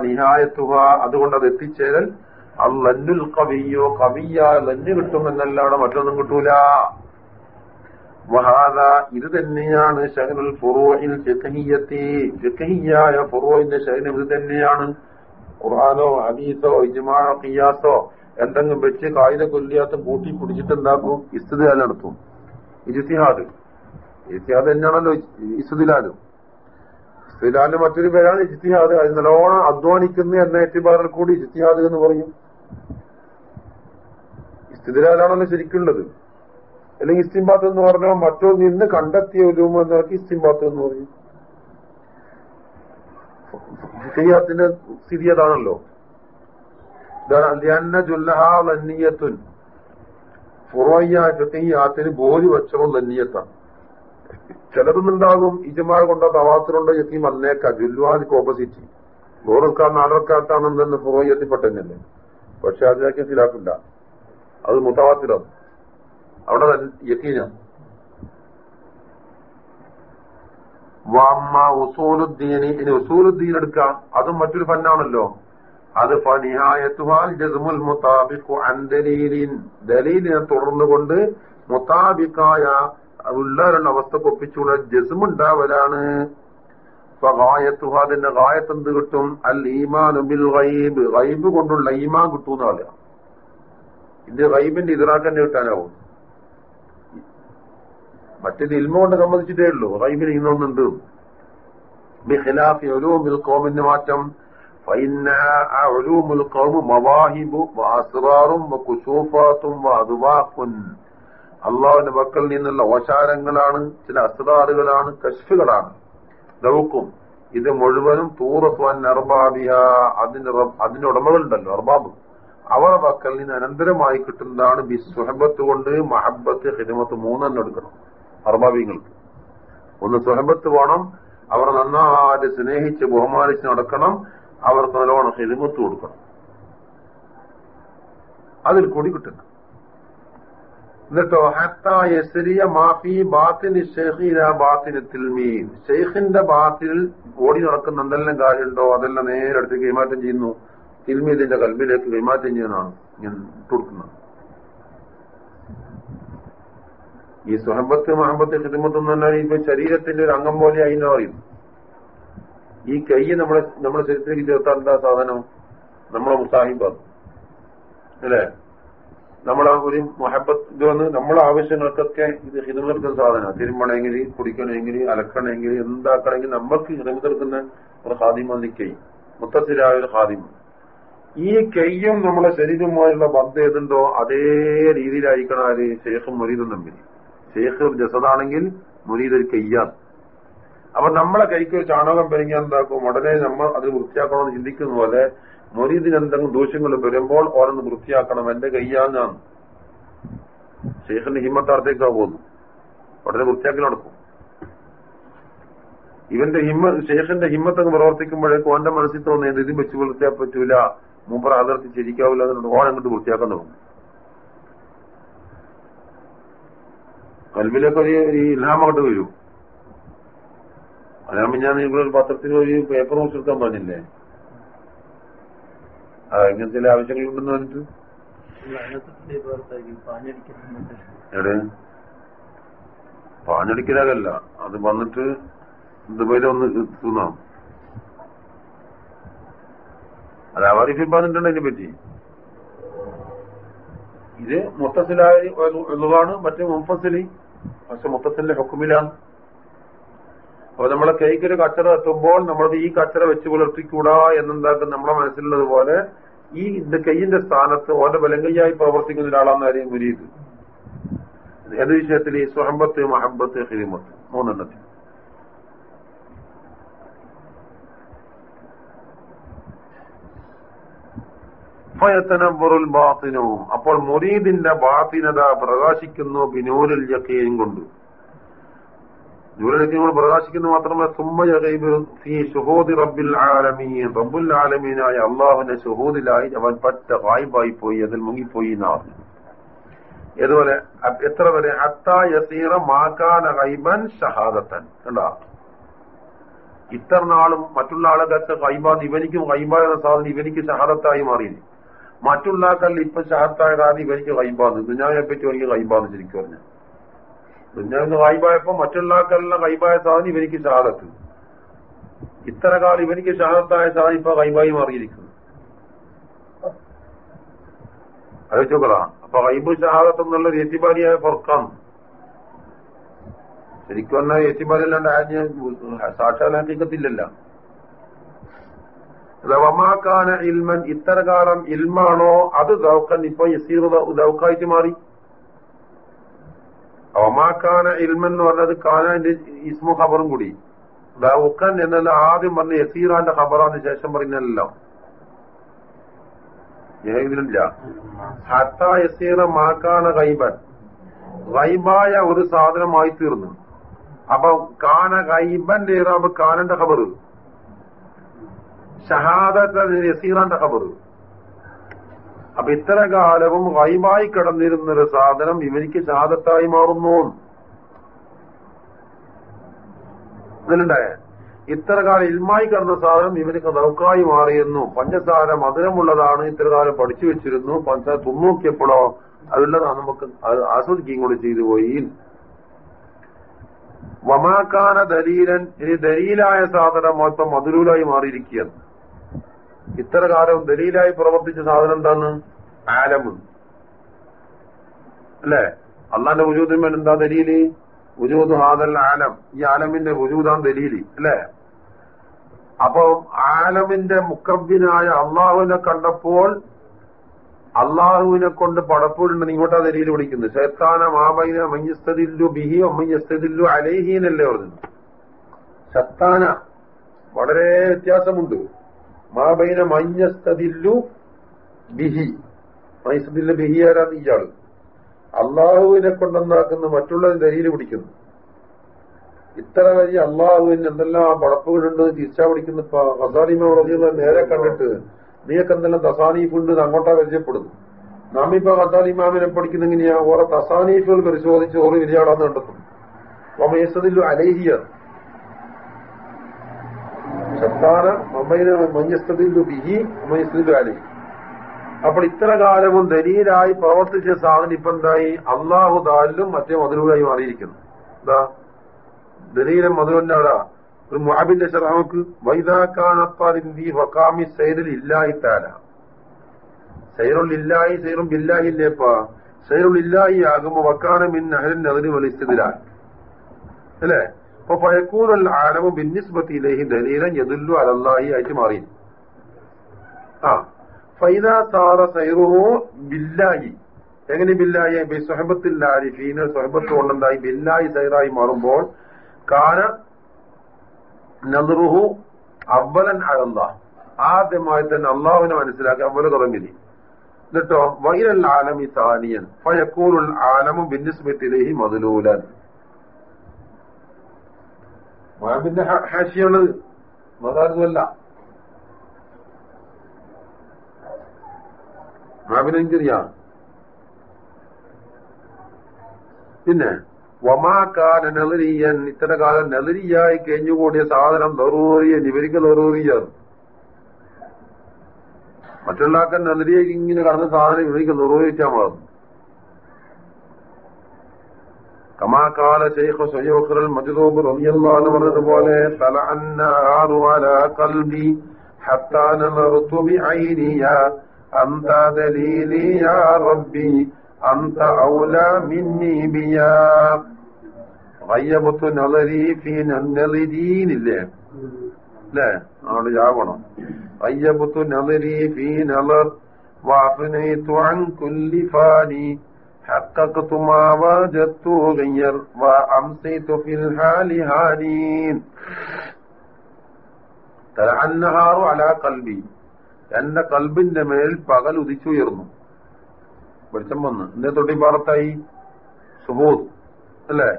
നിഹായത്തുക അതുകൊണ്ട് അത് എത്തിച്ചേരൽ. അല്ലന്നുൽ കവിയോ കവിയ ലഞ്ഞു കിട്ടുമെന്നല്ലാതെ മറ്റൊന്നും കിട്ടൂല. വഹാദ ഇത് തന്നെയാണ് ഷഹനുൽ ഫുറോയിൽ ഫിഖഹിയത്തി ഫിഖഹിയായ ഫുറോയിന്റെ ഷഹനം ഇത് തന്നെയാണ്. ഖുർആാനോ ഹദീസോ ഇജ്മാനോ ഖിയാസോ എന്തെങ്കിലും വെച്ച് കായിക കൊല്ലിയാത്തും കൂട്ടി പിടിച്ചിട്ടുണ്ടാക്കും. ഇസ്തുദാൽ നടത്തും. ഇജ്തിഹാദ്. ഇജ്തിഹാദ് തന്നെയാണല്ലോ ഇസ്തുദിലാലും ഇസ്തുദിലാൽ മറ്റൊരു പേരാണ് ഇജ്തിഹാദ്. അത് നല്ലോണം അധ്വാനിക്കുന്ന എന്ന എത്തിബാറിൽ കൂടി ഇജ്തിഹാദ് എന്ന് പറയും. ഇസ്തിദിലാലാണല്ലോ ശരിക്കുള്ളത്. അല്ലെങ്കിൽ ഇസ്തിംബാത്ത് എന്ന് പറഞ്ഞാൽ മറ്റോ നിന്ന് കണ്ടെത്തിയ ഒരു എന്നൊക്കെ ഇസ്തിംബാത്ത് എന്ന് പറയും. ഫിഖിയാത്തിന്റെ സ്ഥിതി അതാണല്ലോ. ലന്നീയത്തുൻ ഫുറോയ്യ ഫിഖിയാത്തിന് ഭൂരിപക്ഷവും ലന്നീയത്താണ് ചിലതൊന്നുണ്ടാകും. ഇജുമാ കൊണ്ടോ തവാത്തിലുണ്ടോ യത്തീം വന്നേക്ക ജുല്വാദിക്ക് ഓപ്പോസിറ്റ് നൂറക്കാർ നാലർക്കാത്താണെന്ന് എത്തിപ്പെട്ടെന്നല്ലേ പക്ഷെ അതിലേക്ക് മനസ്സിലാക്കില്ല അത് മുത്തവാത്തിലാണ് അവിടെ യക്കീന വാമ്മ ഉസൂലുദ്ദീനി. ഇനി ഉസൂലുദ്ദീൻ എടുക്കാം. അതും മറ്റൊരു ഫന്നാണല്ലോ. അത് ദലീലിനെ തുടർന്നുകൊണ്ട് മുത്താബിക്കായ ഉള്ള ഒരവസ്ഥക്ക് ഒപ്പിച്ചുകൂടെ ജസ്മുണ്ടാവലാണ്. അതിന്റെ ഗായത്തെന്ത് കിട്ടും? അൽ ഈമാൻ ബിൽ ഗൈബ്. ഗൈബ് കൊണ്ടുള്ള ഈമാൻ കിട്ടൂന്ന് പറയാം. ഇത് ഗൈബിന്റെ ഇതിറാക്ക് തന്നെ കിട്ടാനാവും. മറ്റേത് ഇൽമ കൊണ്ട് സംബന്ധിച്ചിട്ടേ ഉള്ളൂ. ഗൈബിന് ഇന്നൊന്നുണ്ട്. ബിഖിലാഫി ഒലൂമിൽ കോമിന്റെ മാറ്റം. ഒലൂമുൽ കോമ് മവാഹിബും വഅസ്റാറും വകുസൂഫാത്തും വഅദ്വാഖുൻ അള്ളാഹുവിന്റെ മക്കളിൽ നിന്നുള്ള ഓശാരങ്ങളാണ് ചില അസ്രാറുകളാണ് കശ്ഫുകളാണ് ദൗക്കും ഇത് മുഴുവനും തൂറസ്വാൻ അർബാബിയ അതിന്റെ അതിന്റെ ഉടമകളുണ്ടല്ലോ അർബാബ്. അവരുടെ മക്കളിൽ നിന്ന് അനന്തരമായി കിട്ടുന്നതാണ് ബി സുഹബത്ത് കൊണ്ട് മഹബത്ത് ഹിദമത്ത് മൂന്നെണ്ണം എടുക്കണം അർബാബിങ്ങൾക്ക് ഒന്ന് സുഹബത്ത് വേണം അവർ നന്നായി സ്നേഹിച്ച് ബഹുമാനിച്ച് നടക്കണം അവർക്ക് നല്ലോണം ഹിദമത്ത് കൊടുക്കണം. അതിൽ കൂടി കിട്ടണം എന്നിട്ടോ ഹത്തായ മാഫി ബാത്തിന് ഷെയ്ഖില ബാത്തിന് തിൽമീൻ ഷെയ്ഖിന്റെ ബാത്തിൽ ഓടി നടക്കുന്ന എന്തെല്ലാം കാര്യമുണ്ടോ അതെല്ലാം നേരെ അടുത്ത് കൈമാറ്റം ചെയ്യുന്നു. തിൽമീദിന്റെ കൽബിലേക്ക് കൈമാറ്റം ചെയ്യുന്നതാണ് ഞാൻ കൊടുക്കുന്നത്. ഈ സുഹബത്ത് മഹബത്ത് ഹിദ്മത്തും തന്നെ ഇപ്പൊ ശരീരത്തിന്റെ ഒരു അംഗം പോലെ അതിനെ പറയും. ഈ കൈ നമ്മളെ നമ്മുടെ ശരീരത്തിലേക്ക് ചേർത്താൻ എന്താ സാധനം? നമ്മളെ മുസാഹിബാണ് അല്ലേ? നമ്മളെ ഒരു മൊഹബത്ത് ഇത് വന്ന് നമ്മളെ ആവശ്യങ്ങൾക്കൊക്കെ ഇത് ഹിതമെടുക്കുന്ന സാധനമാണ്. തിരുമണമെങ്കിൽ കുടിക്കണമെങ്കിൽ അലക്കണമെങ്കിൽ എന്താക്കണമെങ്കിൽ നമ്മൾക്ക് ഹിതമെടുക്കുന്ന ഒരു ഹാദിമ നിക്കൈ മുത്തത്തിലായ ഒരു ഹാദിമ ഈ കെയ്യും നമ്മളെ ശരീരവുമായുള്ള ബന്ധം ഏതുണ്ടോ അതേ രീതിയിലായിരിക്കണം ആര്? ശേഖം മുരീദും തമ്മിൽ ശേഖ് ജസദാണെങ്കിൽ മുരീദ് ഒരു കയ്യാണ് അപ്പൊ നമ്മളെ കൈക്ക് ചാണകം പെരുങ്ങി എന്താക്കും? ഉടനെ നമ്മൾ അത് വൃത്തിയാക്കണമെന്ന് ചിന്തിക്കുന്ന പോലെ മുരീദിന് എന്തെങ്കിലും ദൂഷ്യങ്ങൾ വരുമ്പോൾ ഓരോന്ന് വൃത്തിയാക്കണം. എന്റെ കയ്യാങ്ങാണ് ഷെയ്ഖിന്റെ ഹിമ്മത്താർത്തേക്കാ പോകുന്നു. ഉടനെ വൃത്തിയാക്കി നടക്കും. ഇവന്റെ ഹിമ്മ ശേഷന്റെ ഹിമ്മത്തങ്ങ് പ്രവർത്തിക്കുമ്പോഴേക്കും ഓന്റെ മനസ്സിൽ തോന്നിയത് ഇത് വെച്ച് വൃത്തിയാക്കാൻ പറ്റൂല. മൂപ്പർ അതിർത്തി ശരിക്കാവില്ല എന്നുണ്ട്. ഓൻ അങ്ങോട്ട് വൃത്തിയാക്കാൻ തുടങ്ങും. കൽബിലൊക്കെ ഒരു ഇൽഹാം അങ്ങോട്ട് വരും. അതാകുമ്പോ ഞാൻ നിങ്ങളൊരു പത്രത്തിൽ ഒരു പേപ്പർ കുറിച്ചെടുക്കാൻ പറഞ്ഞില്ലേ? ഇങ്ങനെ ചില ആവശ്യങ്ങളുണ്ടെന്ന് പറഞ്ഞിട്ട്? എവിടെ? പാഞ്ഞടിക്കലാകല്ല അത് വന്നിട്ട് ദുബൈയിൽ ഒന്ന് തിന്നാം. അത് അവാരിഫിൽ പറഞ്ഞിട്ടുണ്ട് അതിനെ പറ്റി? ഇത് മൊത്തത്തിലായി എന്നുള്ളതാണ് മറ്റേ മുമ്പസിലി പക്ഷെ മൊത്തത്തിന്റെ ഹുക്കുമിലാണ്. അപ്പൊ നമ്മളെ കൈക്കൊരു കച്ചറ എത്തുമ്പോൾ നമ്മളത് ഈ കച്ചറ വെച്ച് പുലർത്തിക്കൂടാ എന്നുണ്ടാക്കുന്ന നമ്മളെ മനസ്സിലുള്ളത് പോലെ ഈ ഇത് കൈയിന്റെ സ്ഥാനത്ത് ഓന്റെ ബലങ്കയ്യായി പ്രവർത്തിക്കുന്ന ഒരാളാന്ന് ആരെയും മുരീത് ഏത് വിഷയത്തിൽ? ഈ സുഹമ്പത്ത് മഹബത്ത് ഹിരിമത്ത്. മൂന്നെണ്ണത്തിൽ. അപ്പോൾ മുരീദിന്റെ ബാത്തിനത പ്രകാശിക്കുന്നു ബിനൂരിൽ യക്കീൻ കൊണ്ട്. നമ്മൾ പ്രകാശിക്കുന്നു മാത്രമല്ല സുമ്മയകൈബ് ഫീ റബ്ബിൽ ആലമീൻ. അള്ളാഹുവിന്റെ ഷുഹൂദിലായി അവൻ പറ്റ വായ്പായി പോയി അതിൽ മുങ്ങിപ്പോയി എന്നാണ് ഇതുപോലെ എത്ര വരെ ഹത്താ യസീറ മാക്കാന ഹൈബൻ ഷഹാദത്തൻ. കണ്ടാ? ഇത്ര നാളും മറ്റുള്ള ആളുകൾക്ക് ഹൈബാന്ന് ഇവനിക്കും ഹൈബ എന്ന സാധനം ഇവനിക്ക് ഷഹാദത്തായി മാറി മറ്റുള്ള ആൾക്കാരിൽ ഇപ്പൊ ഷഹാദത്തായതാണ് ഇവനിക്ക് കൈബാന്ന് ദുഞ്ഞാവിനെ പറ്റി വലിയ കൈബാന്ന് ശരിക്കും പറഞ്ഞു ദുഞ്ഞാവിന് വായ്പായപ്പോ മറ്റുള്ള ആൾക്കാരെല്ലാം ഹൈബായ സാധനം ഇവനിക്ക് ഷഹാദത്ത്. ഇത്ര കാലം ഇവനിക്ക് ഷഹാദത്തായ സാധനം ഇപ്പൊ ഹൈബായി മാറിയിരിക്കുന്നു. ആലോചിച്ചോക്കടാ അപ്പൊ കൈബ് ഷഹാദത്ത് എന്നുള്ള ഏറ്റിബാരിയായ പുറക്കാം. ശരിക്കും പറഞ്ഞാൽ ഏറ്റിബാരിയല്ലാണ്ട് ആജ്ഞ സാക്ഷാലാക്കിക്കത്തില്ലല്ല വമാക്കാന ഇൽമൻ ഇത്ര കാലം ഇൽമാണോ? അത് ദൗക്കൻ ഇപ്പൊ യസീർ ദൗക്കായിട്ട് മാറി. വമാക്കാന ഇൽമൻ എന്ന് പറഞ്ഞത് കാനാന്റെ ഇസ്മു ഖബറും കൂടി. ഉക്കൻ എന്നല്ല ആദ്യം പറഞ്ഞ യസീറാന്റെ ഖബറാന്ന് ശേഷം പറഞ്ഞല്ലോ. ഇതിലില്ല ഹത്ത യസീറ മാക്കാന കൈബൻ ഗൈബായ ഒരു സാധനമായി തീർന്നു. അപ്പൊ കാന ഗൈബന്റെ ഇറാബ് കാനന്റെ ഖബറ്. ഷഹാദത്ത് യസീറാന്റെ ഖബറ്. അപ്പൊ ഇത്ര കാലവും വൈമായി കിടന്നിരുന്ന ഒരു സാധനം ഇവനിക്ക് ശാദത്തായി മാറുന്നു. ഇതിലുണ്ടായ? ഇത്ര കാലം ഇൽമായി കിടന്ന സാധനം ഇവനിക്ക് നൗക്കായി മാറിയെന്നു പഞ്ചസാര മധുരമുള്ളതാണ്. ഇത്ര കാലം പഠിച്ചു വെച്ചിരുന്നു. പഞ്ചസാര തുന്നോക്കിയപ്പോഴോ അതുള്ളതാണ് നമുക്ക് ആസ്വദിക്കുകയും കൂടി ചെയ്തു പോയി. വമാക്കാന ദലീലൻ ഇനി ദലീലായ സാധനം മൊത്തം മധുരൂലായി മാറിയിരിക്കുകയാണ്. ഇത്ര കാലം ദലീലായി പ്രവർത്തിച്ച സാധനം എന്താണ്? ആലമ്. അല്ലേ? അള്ളാന്റെ വുജൂദിന്മേൽ എന്താ ദലീൽ? വുജൂദ് ഹാദൽ ആലം. ഈ ആലമിന്റെ വുജൂദാൻ ദലീലി. അല്ലേ? അപ്പൊ ആലമിന്റെ മുക്കബിനായ അള്ളാഹുവിനെ കണ്ടപ്പോൾ അള്ളാഹുവിനെ കൊണ്ട് പടപ്പൂരുണ്ട് ഇങ്ങോട്ടാ ദലീൽ വിളിക്കുന്നത്. ശൈത്താന മാബൈന മയ്യസ്തദില്ലു ബിഹി മയ്യസ്തദില്ലു അലേഹീനല്ലേ പറഞ്ഞു ശത്താന. വളരെ വ്യത്യാസമുണ്ട്. മാബൈന മഞ്ഞസ്തതില്ലു ബിഹി. മൈസദില്ല ബിഹി ആരാന്ന് ഇയാൾ. അള്ളാഹുവിനെ കൊണ്ടെന്നാക്കുന്ന മറ്റുള്ള ദഹീര് പിടിക്കുന്നു. ഇത്ര വലിയ അള്ളാഹുവിന് എന്തെല്ലാം പടപ്പുകളുണ്ട് തിരിച്ചാ പിടിക്കുന്ന. ഹസാലിമ നേരെ കണ്ടിട്ട് നീയൊക്കെ എന്തെല്ലാം തസാനീഫുണ്ട് അങ്ങോട്ടാ പരിചയപ്പെടുന്നു. നമ്മിപ്പോ ഹസാലിമാമിനെ പഠിക്കുന്ന എങ്ങനെയാ? ഓരോ തസാനീഫുകൾ പരിശോധിച്ച് ഓരോ വിരിയാടാന്ന് കണ്ടെത്തും അപ്പൊ മൈസദില്ലു ഷത്താന മമ്മയിന് മഞ്ഞസ്ഥതിന്റെ ബിഹി മമയസ്തദില്ലു അലേഹി. അപ്പോൾ ഇത്ര കാലവും ദലീലായി പ്രവർത്തിച്ച സാധനം ഇപ്പൊ എന്തായി? അള്ളാഹു ദാലിലും മറ്റേ മധുരൂരായി മാറിയിരിക്കുന്നു. എന്താ? ദലീലം മധുരന്നാടാ ഒരു മുഹാബിന്റെ ഷറാമക്ക് വൈദാക്കാണത്താലിന്തി വക്കാമി സൈറിൽ ഇല്ലായി താല ഇല്ലായി സൈറും ബില്ലാഹി ഇല്ലേപ്പാ സൈറുൽ ഇല്ലായി ആകുമ്പോ വക്കാനം മിൻ അഹരൻ അതിന് വലിച്ചതിലാൽ അല്ലേ? അപ്പൊ പഴക്കൂറൽ ആലമു ഭിന്നിസ്ബത്തിയിലേഹി ദലീലൻ യദുല്ലു അലല്ലാഹി ആയിട്ട് മാറി. ആ. ഫൈദ സാറ സൈറുഹു ബില്ലാഹി. എങ്ങനെ ബില്ലായി ബി സുഹബത്തിൽ ആരിഫീന് സുഹബത്ത് കൊണ്ടുണ്ടായി ബില്ലായി സൈറായി മാറുമ്പോൾ കാന നദറുഹു അവലൻ അലല്ലാഹ്. ആദ്യമായി തന്നെ അള്ളാഹുവിനെ മനസ്സിലാക്കി അവൽ തുടങ്ങി. എന്നിട്ടോ വൈരൽ ആലമി സാനിയൻ ഫയക്കൂറുൽ ആലമു ബിന്നിസ്ബത്തിലേഹി മതിലൂലൻ മാബിന്റെ ഹാഷിയാണ് മതാരുമല്ല മാബിന് എനിക്കറിയാം. പിന്നെ വമാക്കാല നെതിരിയൻ ഇത്ര കാലം നെതിരിയായി കഴിഞ്ഞുകൂടിയ സാധനം നെറൂറിയൻ ഇവർക്ക് നെറൂറിയാണ്. മറ്റുള്ളാക്കാൻ നെതിരിയേക്ക് ഇങ്ങനെ കടന്ന സാധനം ഇവർക്ക് നെറൂറിച്ചാൽ മാറുന്നു കമാക്കാല ശൈഖ് സയ്യോഖുൽ മജ്ദൂബ് റളിയല്ലാഹു അൻഹു പറഞ്ഞതുപോലെ തലഅന്നാറു അലാ ഖൽബി ഹത്താ നമർതു ബിഐനിയ അന്ത ദലീലി യാ റബ്ബി അന്ത ഔലാ മിന്നി ബിയാ غيبت نظري في النظرين ഇല്ലേ അല്ലേ അവിടെ ജാവണം غيبت نظري في نظر وافنيت عن كل فاني حققت ما وجدت غير وأمسيت في الحال هانين തലഅന്നഹാറു അലാ കൽബി എന്റെ കൽബിന്റെ മേൽ പകൽ ഉദിച്ചുയർന്നു വെളിച്ചം വന്ന് എന്റെ തൊട്ടി പാറത്തായി സുബോധ് അല്ലേ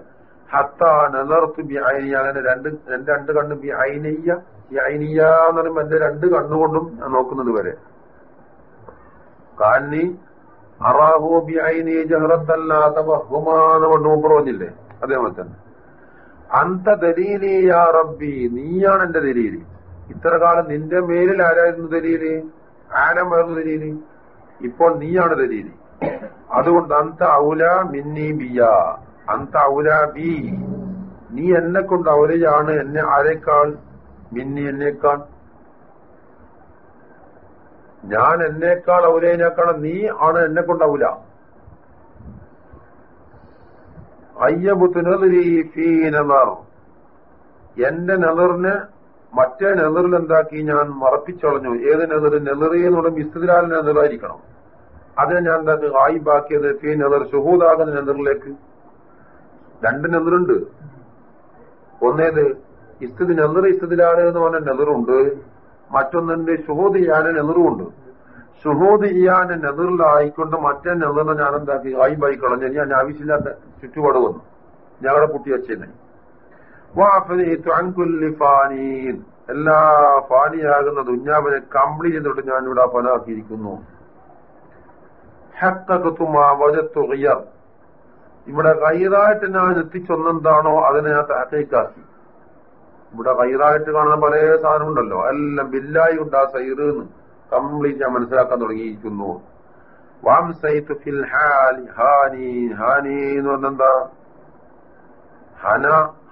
ഹത്താ നെലർത്തു ബി ഐനി അങ്ങനെ രണ്ട് എന്റെ രണ്ട് കണ്ണ് ബി ഐനയ്യ ഈ ഐനിയ എന്ന് പറയുമ്പോ എന്റെ രണ്ട് കണ്ണുകൊണ്ടും ഞാൻ നോക്കുന്നത് വരെ കാന്നി അറാഹു ബി ഐനി ജഹറത്തല്ലാത്ത ബഹുമാന കൊണ്ട് പറഞ്ഞില്ലേ? അതേപോലെ തന്നെ. അന്ത ദലീലി യാ റബ്ബി നീയാണ് എന്റെ ദലീലി. ഇത്ര കാലം നിന്റെ മേലിൽ ആരായിരുന്നു ദലീൽ? ആരമായിരുന്നു ദലീൽ? ഇപ്പോൾ നീയാണ് ദലീലി. അതുകൊണ്ട് അന്ത ഔല മിന്നി ബിയ. അന്ത ഔല ബി. നീ എന്നെ കൊണ്ട് ഔലയാണ് എന്നെ ആരേക്കാൾ? മിന്നി എന്നേക്കാൾ. ഞാൻ എന്നേക്കാൾ ഔലേനേക്കാൾ നീ ആണ് എന്നെ കൊണ്ടാവൂല. അയ്യബുത്തുനർ എന്റെ നെതിറിന് മറ്റേ നെതിറിൽ എന്താക്കി ഞാൻ മറപ്പിച്ചളഞ്ഞു. ഏത് നെതിർ നെതിറി എന്ന് പറയുമ്പോൾ ഇസ്തിലാൽ നെതിറായിരിക്കണം അതിനെ ഞാൻ എന്താക്കി? ആയിബാക്കിയത് ഫീ നെതിർ ഷുഹൂദാകുന്ന നെതിറിലേക്ക്. രണ്ട് നെതിറുണ്ട്. ഒന്നേത് ഇസ്തിദ് നെതിർ ഇസ്തിലാണ് എന്ന് പറഞ്ഞ നെതിറുണ്ട്. മറ്റൊന്നിന്റെ ഷുഹൂദ് ചെയ്യാൻ നെതിറുണ്ട് ഷുഹൂദ് ചെയ്യാൻ നെതിറിലായിക്കൊണ്ട് മറ്റേ നെതിറിനെ ഞാൻ എന്താക്കി ആയിബായി കളഞ്ഞു ഞാൻ ആവശ്യമില്ലാത്ത ചുറ്റുപാട് വന്നു. ഞങ്ങളുടെ കുട്ടി അച്ഛനെ എല്ലാ ഫാനിയാകുന്ന ദുഞ്ഞാവിനെ കംപ്ലീറ്റ് ചെയ്തിട്ട് ഞാൻ ഇവിടെ ഫലാക്കിയിരിക്കുന്നു ഇവിടെ കൈറായിട്ട് ഞാൻ എത്തിച്ചൊന്നെന്താണോ അതിനെ ഞാൻ താത്തേക്കാക്കി ഇവിടെ കൈറായിട്ട് കാണുന്ന പല സാധനം ഉണ്ടല്ലോ എല്ലാം ബില്ലായി ഉണ്ടാ സൈറ് കംപ്ലീറ്റ് ഞാൻ മനസ്സിലാക്കാൻ തുടങ്ങിയിരിക്കുന്നു വാം സൈത്ത് ഫിൽ ഹാനി ഹാനി ഹാനി എന്ന് പറഞ്ഞെന്താ ഹന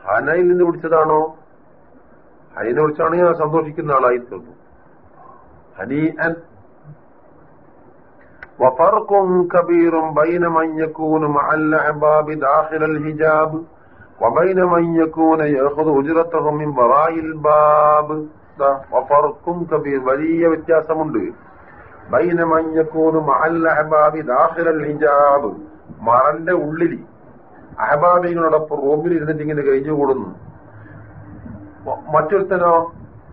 ഹനയിൽ നിന്ന് പിടിച്ചതാണോ ഹനിനെ കുറിച്ചാണ് ഞാൻ സന്തോഷിക്കുന്ന ആളായി തീർന്നു ഹനി അൻ وفرق كبير بين من يكون مع الأحباب داخل الحجاب وبين من يكون يأخذ أجرته من وراء الباب وفرق كبير വലിയ വ്യത്യാസമുണ്ട് ബൈന മഞ്ഞക്കൂന് മഹല്ല അഹബാബി ദാഖിൽ ഹിജാബ് മറന്റെ ഉള്ളിൽ അഹബാബികളോടൊപ്പം റൂമിൽ ഇരുന്നിട്ട് ഇങ്ങനെ കഴിഞ്ഞുകൂടുന്നു മറ്റൊരുത്തനോ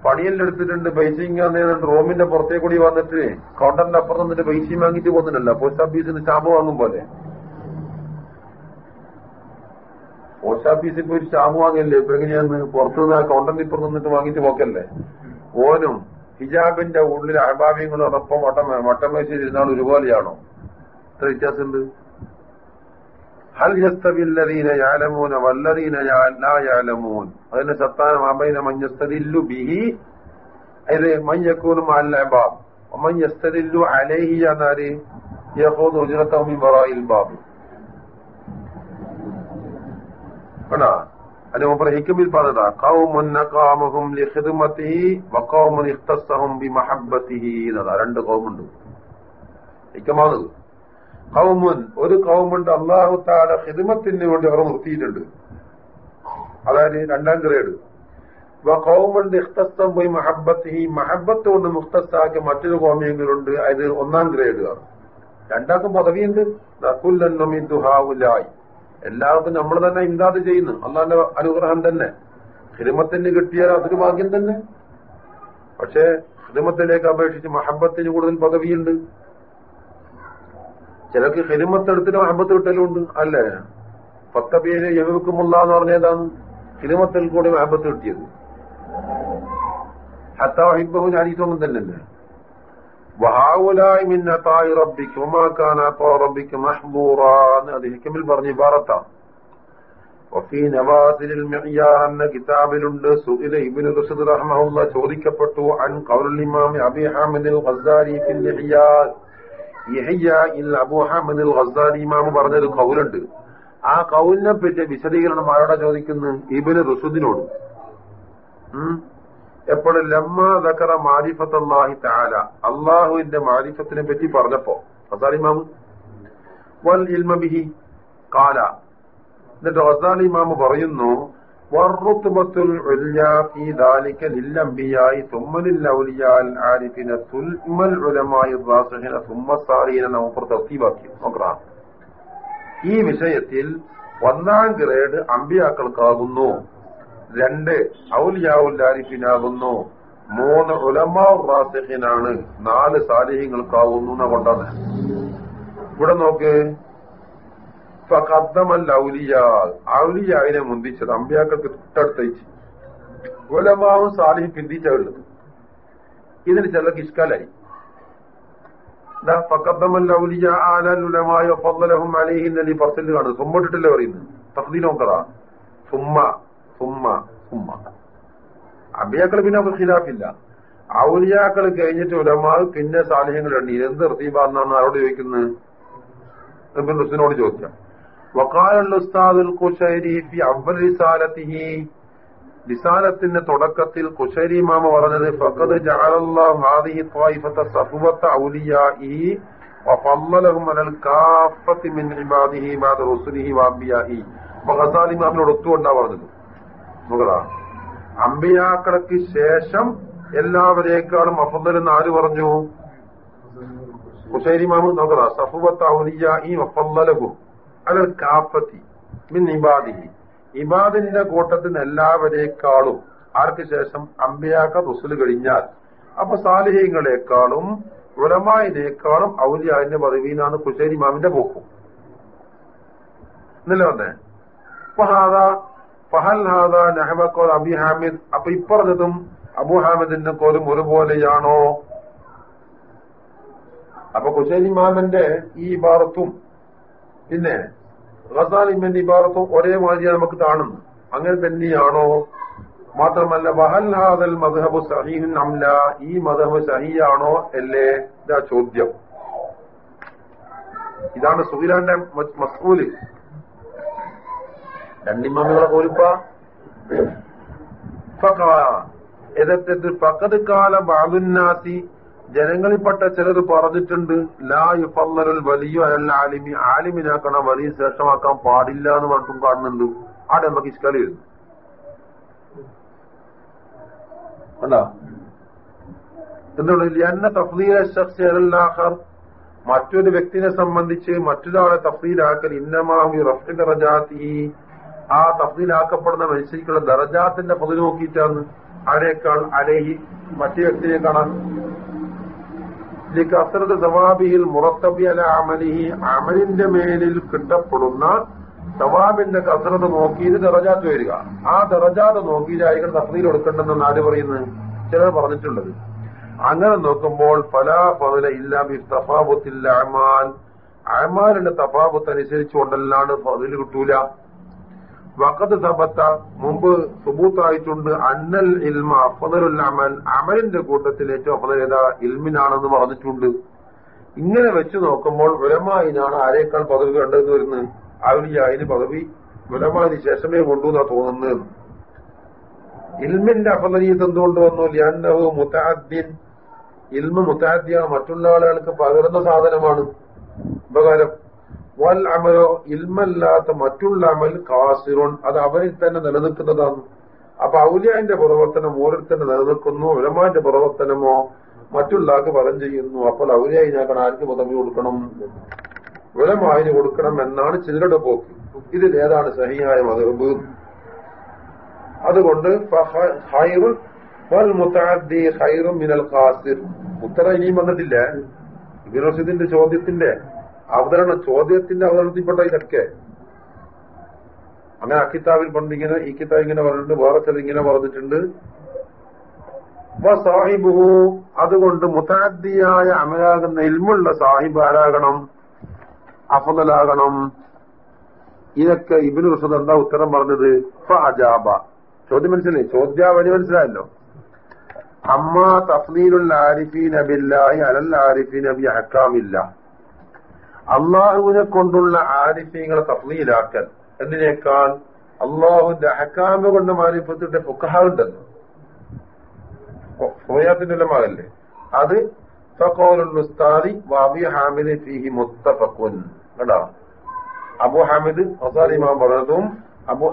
പണിയെല്ലാം എടുത്തിട്ടുണ്ട് പൈസയും നേരിട്ട് റൂമിന്റെ പുറത്തേക്ക് കൂടി വന്നിട്ട് കൗണ്ടറിന്റെ അപ്പുറത്ത് നിന്നിട്ട് പൈസയും വാങ്ങിട്ട് പോകുന്നില്ലല്ലോ പോസ്റ്റ് ഓഫീസിൽ നിന്ന് സ്റ്റാമ്പ് വാങ്ങും പോലെ പോസ്റ്റ് ഓഫീസിൽ പോയി സ്റ്റാമ്പ് വാങ്ങിയല്ലേ? ഇപ്പൊ എങ്ങനെയാന്ന് പുറത്തുനിന്ന് ആ കൗണ്ടറിൽ ഇപ്പുറം നിന്നിട്ട് വാങ്ങിച്ച് പോക്കല്ലേ? ഓനും ഹിജാബിന്റെ ഉള്ളിൽ അഹബാബികളോടൊപ്പം വട്ടം വട്ടം വെച്ചിരുന്നാൾ ഒരുപോലെയാണോ? എത്ര വ്യത്യാസമുണ്ട്. ഹൽ യസ്തവില്ലദീന യഅലമൂന വല്ലദീന ലാ യഅലമൂൻ അതിന്റെ സത്താന അമൈന മൻ യസ്തദില്ലു ബിഹി അത് മഅൽ ഇബാദ് വമൻ യസ്തദില്ലു അലൈഹി എന്നാൽ യഖൂദു ഉജ്റതഹു ബറായിൽ ബാബ്. കണ്ടാ അതിന് മുമ്പ് ഹിക്കമിൽ പറഞ്ഞതാ ഖൗമുൻ നഖാമഹും ലിഖിദ്മതിഹി വഖൗമുൻ ഇഖ്തസ്സഹും ബിമഹബ്ബതിഹി എന്നതാ. രണ്ട് ഖൗമുണ്ട്. ഹിക്കമാണത് കൗമുൻ ഒരു കൗമുണ്ട് അള്ളാഹു താല ഹിദ്മത്തിന് വേണ്ടി അവർ നിർത്തിയിട്ടുണ്ട്. അതായത് രണ്ടാം ഗ്രേഡ്. കൗമുണ്ട് ഇഖ്തസ്തം പോയി മഹബത്ത് ഈ മഹബത്ത് കൊണ്ട് മുഖ്തസ്താക്കിയ മറ്റൊരു കോമ്യങ്ങളുണ്ട് അത് ഒന്നാം ഗ്രേഡ് ആണ് രണ്ടാൾക്കും പദവിയുണ്ട് നക്കുല്ലായി എല്ലാവർക്കും നമ്മൾ തന്നെ ഇംദാദ് ചെയ്യുന്നു. അള്ളാന്റെ അനുഗ്രഹം തന്നെ. ഹിരുമത്തിന് കിട്ടിയാൽ അതൊരു ഭാഗ്യം തന്നെ. പക്ഷേ ഹിരുമത്തിലേക്ക് അപേക്ഷിച്ച് മഹബത്തിന് കൂടുതൽ പദവിയുണ്ട്. ചിലർക്ക് ഹിരുമത്തെടുത്തിട്ട് മഹബത്ത് കിട്ടലുണ്ട്. അല്ലേ? പേര് യവിക്കുമുള്ള എന്ന് പറഞ്ഞതാണ് ഹിരുമത്തിൽ കൂടി മഹബത്ത് കിട്ടിയത്. ഹത്താഹിബഹു ഹരീസൊന്നും തന്നെയല്ലേ? അത് ഹിക്കമിൽ പറഞ്ഞ ഇബാറത്താണ് എന്ന കിതാബിലുണ്ട്. സുഇല ഇബ്നു റുഷ്ദ് റഹ്മഹുള്ള ചോദിക്കപ്പെട്ടു. അൻ ഇമാം അബി ഹാമിദ് ഖസാരി ഫിൽ ഇഹ്യാ. ഇഹ്യാഇൽ അബൂ ഹാമിദ് ഖസാരി ഇമാം പറഞ്ഞൊരു ഖൗലുണ്ട്. ആ കൗലിനെ പറ്റി വിശദീകരണം ആരോടാ ചോദിക്കുന്നു? ഇബിന് റുസുദിനോട് എപ്പോഴും ലമ്മ ദക്കറ മാരിഫത്ത് അള്ളാഹി താല അള്ളാഹുവിന്റെ മാരിഫത്തിനെ പറ്റി പറഞ്ഞപ്പോ റസാലിമാമ് വൽ ഇൽമബിഹി കാല എന്നിട്ട് റസാലിമാമ് പറയുന്നു ഈ വിഷയത്തിൽ ഒന്നാം ഗ്രേഡ് അമ്പിയാക്കൾക്കാകുന്നു. രണ്ട് ഔലിയാവുല്ലാരിഫിനാകുന്നു മൂന്ന് ഉലമാറാസിഖിനാണ് നാല് സാലിഹ്യങ്ങൾക്കാവുന്നു കൊണ്ടത്. ഇവിടെ നോക്ക്. ഔലിയാവിനെ മുന്തിച്ചത് അമ്പ്യാക്കൾക്ക് തൊട്ടടുത്തയച്ച് ഉലമാവും സാലിഹ് പിന്തിച്ചുള്ളത് ഇതിന് ചിലർക്ക് ഇഷ്കാലായി. ഫക്കദ്ദമല്ല ഔലിയ അലിഹിന്നലി ഫضലഹും അലൈഹി എന്നീ പറച്ചിൽ പറയുന്നത്? തഫ്ദീൽ സുമ്മ സുമ്മ ഉമ്മ അമ്പിയാക്കൾ പിന്നെ അവർക്ക് ഖിലാഫില്ല. ഔലിയാക്കൾ കഴിഞ്ഞിട്ട് ഉലമാവ് പിന്നെ സാലിഹ്യങ്ങൾ എന്ത് എന്ത് റസീബാന്നാണ് ആരോട് ചോദിക്കുന്നത് റുസിനോട് ചോദിക്കാം വക്കാലുള്ള ഉസ്താദുൽ കുശൈരി അവൽ റിസാലത്തിഹി. ലിസാനത്തിന്റെ തുടക്കത്തിൽ കുശരി മാമ പറഞ്ഞത് ഫഖദ് ജഅലല്ലാഹു അപ്പൊ നോക്കടാ അമ്പിയാക്കൾക്ക് ശേഷം എല്ലാവരേക്കാളും മഫന്തൽ എന്ന് ആര് പറഞ്ഞു? കുശൈരി മാമു നോക്കടാ സഫുബത്ത് ഔലിയ ഈ അലൽ കാഫത്തി മിൻ ഇബാദിഹി. ഇബാദിന്റെ കൂട്ടത്തിന് എല്ലാവരേക്കാളും ആർക്ക് ശേഷം? അമ്പിയാക്ക റുസുൽ കഴിഞ്ഞാൽ. അപ്പൊ സാലിഹ്യങ്ങളെക്കാളും ഉലമായിനേക്കാളും ഔലിയാവിന്റെ പദവീനാണ് കുശേരി മാമിന്റെ പോക്കും. എന്നല്ലേ പറഞ്ഞേ ഫഹാദ ഫഹൽ ഹാദ ഹാമിദ്. അപ്പൊ ഇപ്പറഞ്ഞതും അബു ഹാമിദിന്റെ കോലും ഒരുപോലെയാണോ? അപ്പൊ കുശേരി മാമന്റെ ഈ ഇബാറത്തും പിന്നെ റസാലിമന്റെ ഇബാറത്തും ഒരേ മാതിരിയാണ് നമുക്ക് കാണുന്നു അങ്ങനെ തന്നെയാണോ? മാത്രമല്ല വഹൽ ഹാദൽ മദ്ഹബ് സഹീഹുൻ അംല. ഈ മദ്ഹബ് സഹിയാണോ അല്ലേ? ഇതാ ചോദ്യം. ഇതാണ് സുഹിലാന്റെ മസ്കൂൽ രണ്ടിമാമികളെ പോലിപ്പ? എതിർത്തിട്ട് പക്കത് കാല ബാദുന്നാസി ജനങ്ങളിൽപ്പെട്ട ചിലർ പറഞ്ഞിട്ടുണ്ട് ലാ യുഫല്ലലുൽ വലിയ അല്ല ആലിമി ആലിമിനാക്കണ വലിയ ശ്രേഷ്ഠമാക്കാൻ പാടില്ല എന്ന് പറഞ്ഞിട്ടും കാണുന്നുണ്ട്. ആടെ നമുക്ക് ഇഷ്കാലി വരുന്നു. അല്ല തഫ്ലീല ഷഖ്സിയർ മറ്റൊരു വ്യക്തിനെ സംബന്ധിച്ച് മറ്റൊരാളെ തഫ്ലീലാക്കൽ ഇന്നമാഹി റഫ്ഇ ദറജാത്തി ആ തഫ്ദീലാക്കപ്പെടുന്ന മനുഷ്യക്കുള്ള ദറജാത്തിന്റെ പൊതു നോക്കിയിട്ടാണ് ആരേക്കാൾ അലേഹി മറ്റു വ്യക്തിയെ കാണാൻ. കസരത്ത് സവാബിയിൽ മുറത്തബി അല അമലിഹി അമലിന്റെ മേലിൽ കിട്ടപ്പെടുന്ന സവാബിന്റെ കസരത്ത് നോക്കിയിട്ട് ദറജാത്ത് വരിക. ആ ദറജാത്ത് നോക്കിയിട്ടായിരിക്കും തഫ്ദീൽ കൊടുക്കേണ്ടെന്നാണ് ആര് പറയുന്നത് ചിലർ പറഞ്ഞിട്ടുള്ളത്. അങ്ങനെ നോക്കുമ്പോൾ പല പതില ഇല്ലാ തഫാബത്തില്ല അമാൽ. അമാലിന്റെ തഫാബത്ത് അനുസരിച്ചുകൊണ്ടല്ലാണ്ട് പതിൽ കിട്ടൂല. വക്കത്ത് സബത്ത മുമ്പ് സുബൂത്തായിട്ടുണ്ട്. അന്നൽ ഇൽമ അഫദലുൽ അമൽ. അമലിന്റെ കൂട്ടത്തിൽ ഏറ്റവും അഫദൽ ഏതാ? ഇൽമിനാണെന്ന് പറഞ്ഞിട്ടുണ്ട്. ഇങ്ങനെ വെച്ച് നോക്കുമ്പോൾ ഉലമായിനാണ് ആരേക്കാൾ പദവി കണ്ടെന്ന് വരുന്നത്? ഔലിയായിന് പദവി ഉലമായിന് ശേഷമേ കൊണ്ടുവന്നാ തോന്നുന്നു ഇൽമിന്റെ അഫലീത് എന്തുകൊണ്ട് വന്നു? ലിയന്നഹു മുത്താദ്യൻ ഇൽമ മുത്താദ്യ മറ്റുള്ള ആളുകൾക്ക് പകരുന്ന സാധനമാണ്. ഉപകാരം. വൽ അമലോ ഇൽമല്ലാത്ത മറ്റുള്ള അമൽ കാസിറുൺ അത് അവരിൽ തന്നെ നിലനിൽക്കുന്നതാണ്. അപ്പൊ ഔലിയാന്റെ പ്രവർത്തനം ഓരോരുത്തന്നെ നിലനിൽക്കുന്നു ഉലമാന്റെ പ്രവർത്തനമോ മറ്റുള്ളവർക്ക് ഫലം ചെയ്യുന്നു. അപ്പോൾ ഔലിയായി ഞാൻ ആർക്ക് പദവി കൊടുക്കണം? ഉലമായിന് കൊടുക്കണം എന്നാണ് ചിലരുടെ പോക്ക്. ഇതിൽ ഏതാണ് സഹിയായ മതബ് അതുകൊണ്ട് മിനൽ ഉത്തരം ഇനിയും വന്നിട്ടില്ല? ഇബിൻ ചോദ്യത്തിന്റെ അവതരണ ചോദ്യത്തിന്റെ അവതരണത്തിൽപ്പെട്ട ഇതൊക്കെ. അങ്ങനെ ആ കിതാബിൽ പണ്ട് ഇങ്ങനെ ഈ കിതാബ് ഇങ്ങനെ പറഞ്ഞിട്ടുണ്ട് വേറെ ചില ഇങ്ങനെ പറഞ്ഞിട്ടുണ്ട്. സാഹിബുഹു അതുകൊണ്ട് മുതാദ്ദിയായ അമലാകുന്ന ഇൽമുള്ള സാഹിബ് ആരാകണം? അഫലാകണം ഇതൊക്കെ ഇബിന് റുഷദ് എന്താ ഉത്തരം പറഞ്ഞത്? ഫാജാബ ചോദ്യം മനസ്സിലായി? ചോദ്യാവലി മനസ്സിലായല്ലോ. അമ്മ തഫ്ലീലുള്ള ആരിഫീൻ ബില്ലാഹി അലൽ ആരിഫീൻ ബി അഹ്കാമില്ല. അള്ളാഹുവിനെ കൊണ്ടുള്ള ആരിഫ്യങ്ങളെ തഫ്ലീലാക്കൽ എന്നതിനേക്കാൾ അള്ളാഹുവിന്റെ അഹക്കാമ കൊണ്ട് മാരിപ്പത്തിന്റെ പൊക്കഹാവുണ്ടല്ലോ സോയാത്തിന്റെ ഉലമാകല്ലേ അത് ഉസ്താദി വാബി ഹാമിദ് ഫിഹി മുത്തഫഖുൻ. കണ്ടോ? അബു ഹാമിദ് ഹസാദ് ഇമാം പറഞ്ഞതും അബു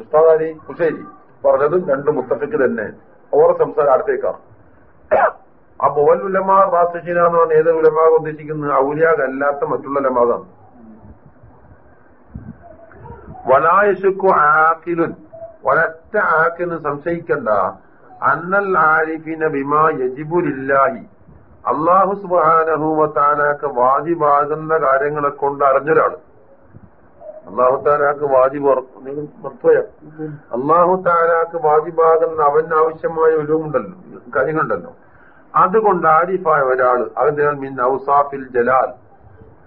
ഉസ്താദ് അലി ഹുസൈരി പറഞ്ഞതും രണ്ട് മുത്തഫിക്ക് തന്നെ. ഓരോ സംസാരം അടുത്തേക്കാണ് അപ്പൊ ഓൽ ഉലമാ റാസിഖീന എന്ന് പറഞ്ഞ ഏത് ഉലമാക ഉദ്ദേശിക്കുന്നത്? ഔലിയാകല്ലാത്ത മറ്റുള്ള ലമാകാണ് വലായശുക്കു ആക്കിലുൻ ഒരൊറ്റ ആക്കിന് സംശയിക്കണ്ട. അന്നൽ ആരിഫിന ബിമാ യജിബുലില്ലാഹി അള്ളാഹു സുബാനഹൂവത്താനാക്ക് വാജിബാകുന്ന കാര്യങ്ങളെ കൊണ്ട് അറിഞ്ഞൊരാൾ. അള്ളാഹു താലാക്ക് വാജിബ് അള്ളാഹു താലാക്ക് വാജിബാകുന്ന അവന് ആവശ്യമായ ഉരുവുണ്ടല്ലോ കാര്യങ്ങളുണ്ടല്ലോ. അതുകൊണ്ട് ആരിഫായ ഒരാൾ അതിനാൽ മിൻ ഔസാഫിൽ ജലാൽ.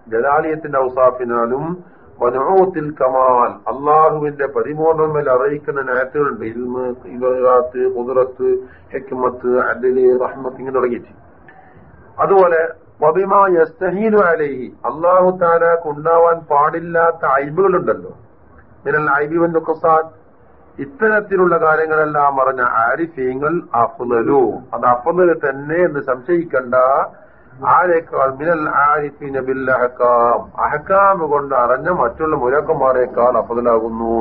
ജലാലിയത്തിന്റെ ഔസാഫിനാലും വനോത്തിൽ കമാൽ. അള്ളാഹുവിന്റെ പരിപൂർണമേൽ അറിയിക്കുന്ന നേരത്തുകളുണ്ട് ഇൽമ് ഇവകാത്ത് കുതിരത്ത് ഹെക്മത്ത് അദ്ലി റഹ്മത്ത് ഇങ്ങനെ തുടങ്ങിയിട്ട്. അതുപോലെ വബിമാ യസ്തഹീനു അലൈഹി. അള്ളാഹു താലാക്ക് ഉണ്ടാവാൻ പാടില്ലാത്ത അയബുകളുണ്ടല്ലോ. മിനൽ അയബിവൻ നുഖസാൻ. ഇത്തരത്തിലുള്ള കാര്യങ്ങളെല്ലാം പറഞ്ഞ ആരിഫീങ്ങൾ അഫ്നലു അത് അഫ്നൽ തന്നെ എന്ന് സംശയിക്കണ്ട. ആരേക്കാൾ മിനൽ ആരിഫീന ബില്ലഹക്കാം അഹക്കാം കൊണ്ട് അറിഞ്ഞ മറ്റുള്ള മുരക്കന്മാരെക്കാൾ അഫ്ലാകുന്നു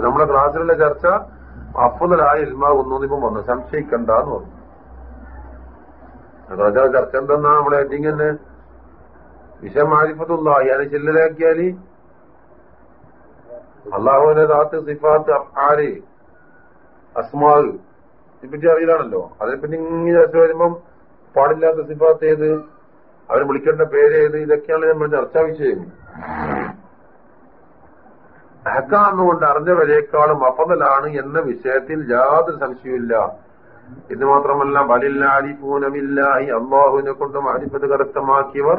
നമ്മുടെ ക്ലാസ്സിലുള്ള ചർച്ച അഫ്ലായി ഇൽമാകുന്നു ഇപ്പം വന്നു. സംശയിക്കണ്ട എന്ന് പറഞ്ഞു. ചർച്ച എന്തെന്നാ നമ്മളെ ഇങ്ങനെ വിഷയം ആരിഫത്തുള്ള അയാൾ ചില്ലരാക്കിയാൽ അള്ളാഹുവിന്റെ ദാത്ത് സിഫാത്ത് അഫ്ഹാര് അസ്മാൽ ഇതിപ്പറ്റി അറിയില്ലാണല്ലോ. അതിനെപ്പറ്റി ഇങ്ങനെ വരുമ്പം പാടില്ലാത്ത സിഫാത്ത് ഏത്? അവർ വിളിക്കേണ്ട പേര് ഏത്? ഇതൊക്കെയാണ് നമ്മൾ ചർച്ചാ വിഷയം. അഹക്കാന്നുകൊണ്ട് അറിഞ്ഞവരേക്കാളും അഫതലാണ് എന്ന വിഷയത്തിൽ യാതൊരു സംശയമില്ല ഇത് മാത്രമല്ല ബലില്ലാരി പൂനമില്ലാഹി അള്ളാഹുവിനെ കൊണ്ട് മാരിപ്പത് കരസ്ഥമാക്കിയവർ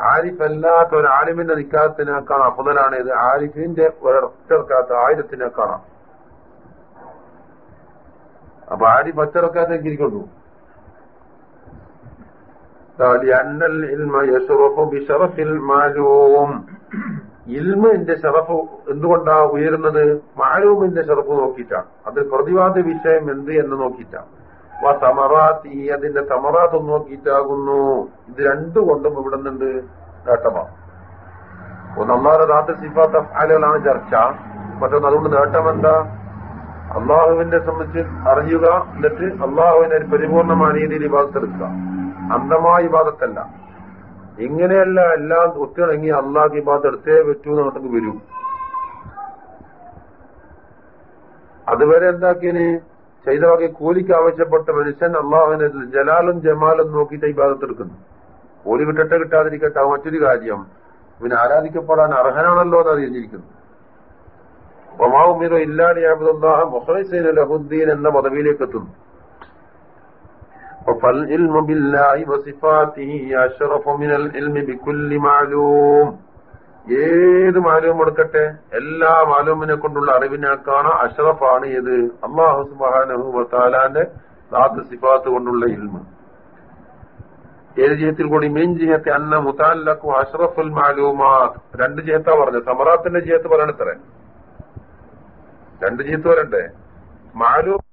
ആരിഫല്ലാത്ത ഒരു ആലിമിന്റെ നിക്കാത്തിനേക്കാൾ അഫുതലാണ് ഇത് ആരിഫിന്റെ ഒരൊറ്റർക്കാത്ത ആയിരത്തിനേക്കാളാണ് അപ്പൊ ആരിഫ് ഒറ്ററക്കാത്തേക്ക് ഇരിക്കൊണ്ടു ഇൽമിന്റെ ഷറഫ് എന്തുകൊണ്ടാ ഉയരുന്നത്? മാലൂമിന്റെ ഷറഫ് നോക്കിയിട്ടാണ്. അത് പ്രതിവാദ വിഷയം എന്ത് എന്ന് നോക്കിയിട്ടാണ്. സമറാത്ത് ഈ അതിന്റെ സമറാത്ത് നോക്കിയിട്ടാകുന്നു. ഇത് രണ്ടുകൊണ്ടും ഇവിടെ നിന്നുണ്ട് നേട്ടമാണ് ഒന്ന് അള്ളാഹുടെ ദാത്ത സിഫാത്ത് അഫാലുകളാണ് ചർച്ച. മറ്റൊന്ന് അതുകൊണ്ട് നേട്ടം എന്താ? അള്ളാഹുവിന്റെ സംബന്ധിച്ച് അറിയുക എന്നിട്ട് അള്ളാഹുവിനെ പരിപൂർണമായ രീതിയിൽ വിവാദത്തെടുക്കുക അന്ധമായ വിവാദത്തല്ല ഇങ്ങനെയല്ല എല്ലാം ഒത്തിണങ്ങി അള്ളാഹ് വിവാദം എടുത്തേ പറ്റൂ നമുക്ക് വരും. അതുവരെ എന്താക്കിയന്? ചെയ്ത വകെ കൂലിക്ക് ആവശ്യപ്പെട്ട മനുഷ്യൻ അള്ളാഹുവിനെ ജലാലും ജമാലും നോക്കിയിട്ട് ഇബാദത്ത് എടുക്കുന്നു കൂലി കിട്ടട്ടെ കിട്ടാതിരിക്കട്ടെ മറ്റൊരു കാര്യം പിന്നെ ആരാധിക്കപ്പെടാൻ അർഹനാണല്ലോ എന്ന് അറിഞ്ഞിരിക്കുന്നു ഒമാവുമീറോ ഇല്ലാതെ അബ്ദുല്ലാഹ മുഹ്റൈസൈൻ ലഹുദ്ദീൻ എന്ന പദവിയിലേക്ക് എത്തുന്നു فالعلم بالله وصفاته أشرف من العلم بكل معلوم ഏത് മാലൂം കൊടുക്കട്ടെ? എല്ലാ മാലൂമിനെ കൊണ്ടുള്ള അറിവിനേക്കാണ് അഷറഫാണ് ഏത്? അള്ളാഹു സുബാനഹു വത്താലാന്റെ ദാത്ത് സിഫാത്ത് കൊണ്ടുള്ള ഇൽമ്. ഏത് ജയത്തിൽ കൂടി? മെയിൻ ജയത്തെ അന്ന മുത്താലക്കു അഷറഫുൽ മാലൂമാത് രണ്ട് ജയത്താ പറഞ്ഞത്. സമറാത്തിന്റെ ജയത്ത് പറയണത്രേ. രണ്ട് ജയത്ത് വരണ്ടേ? മാലൂം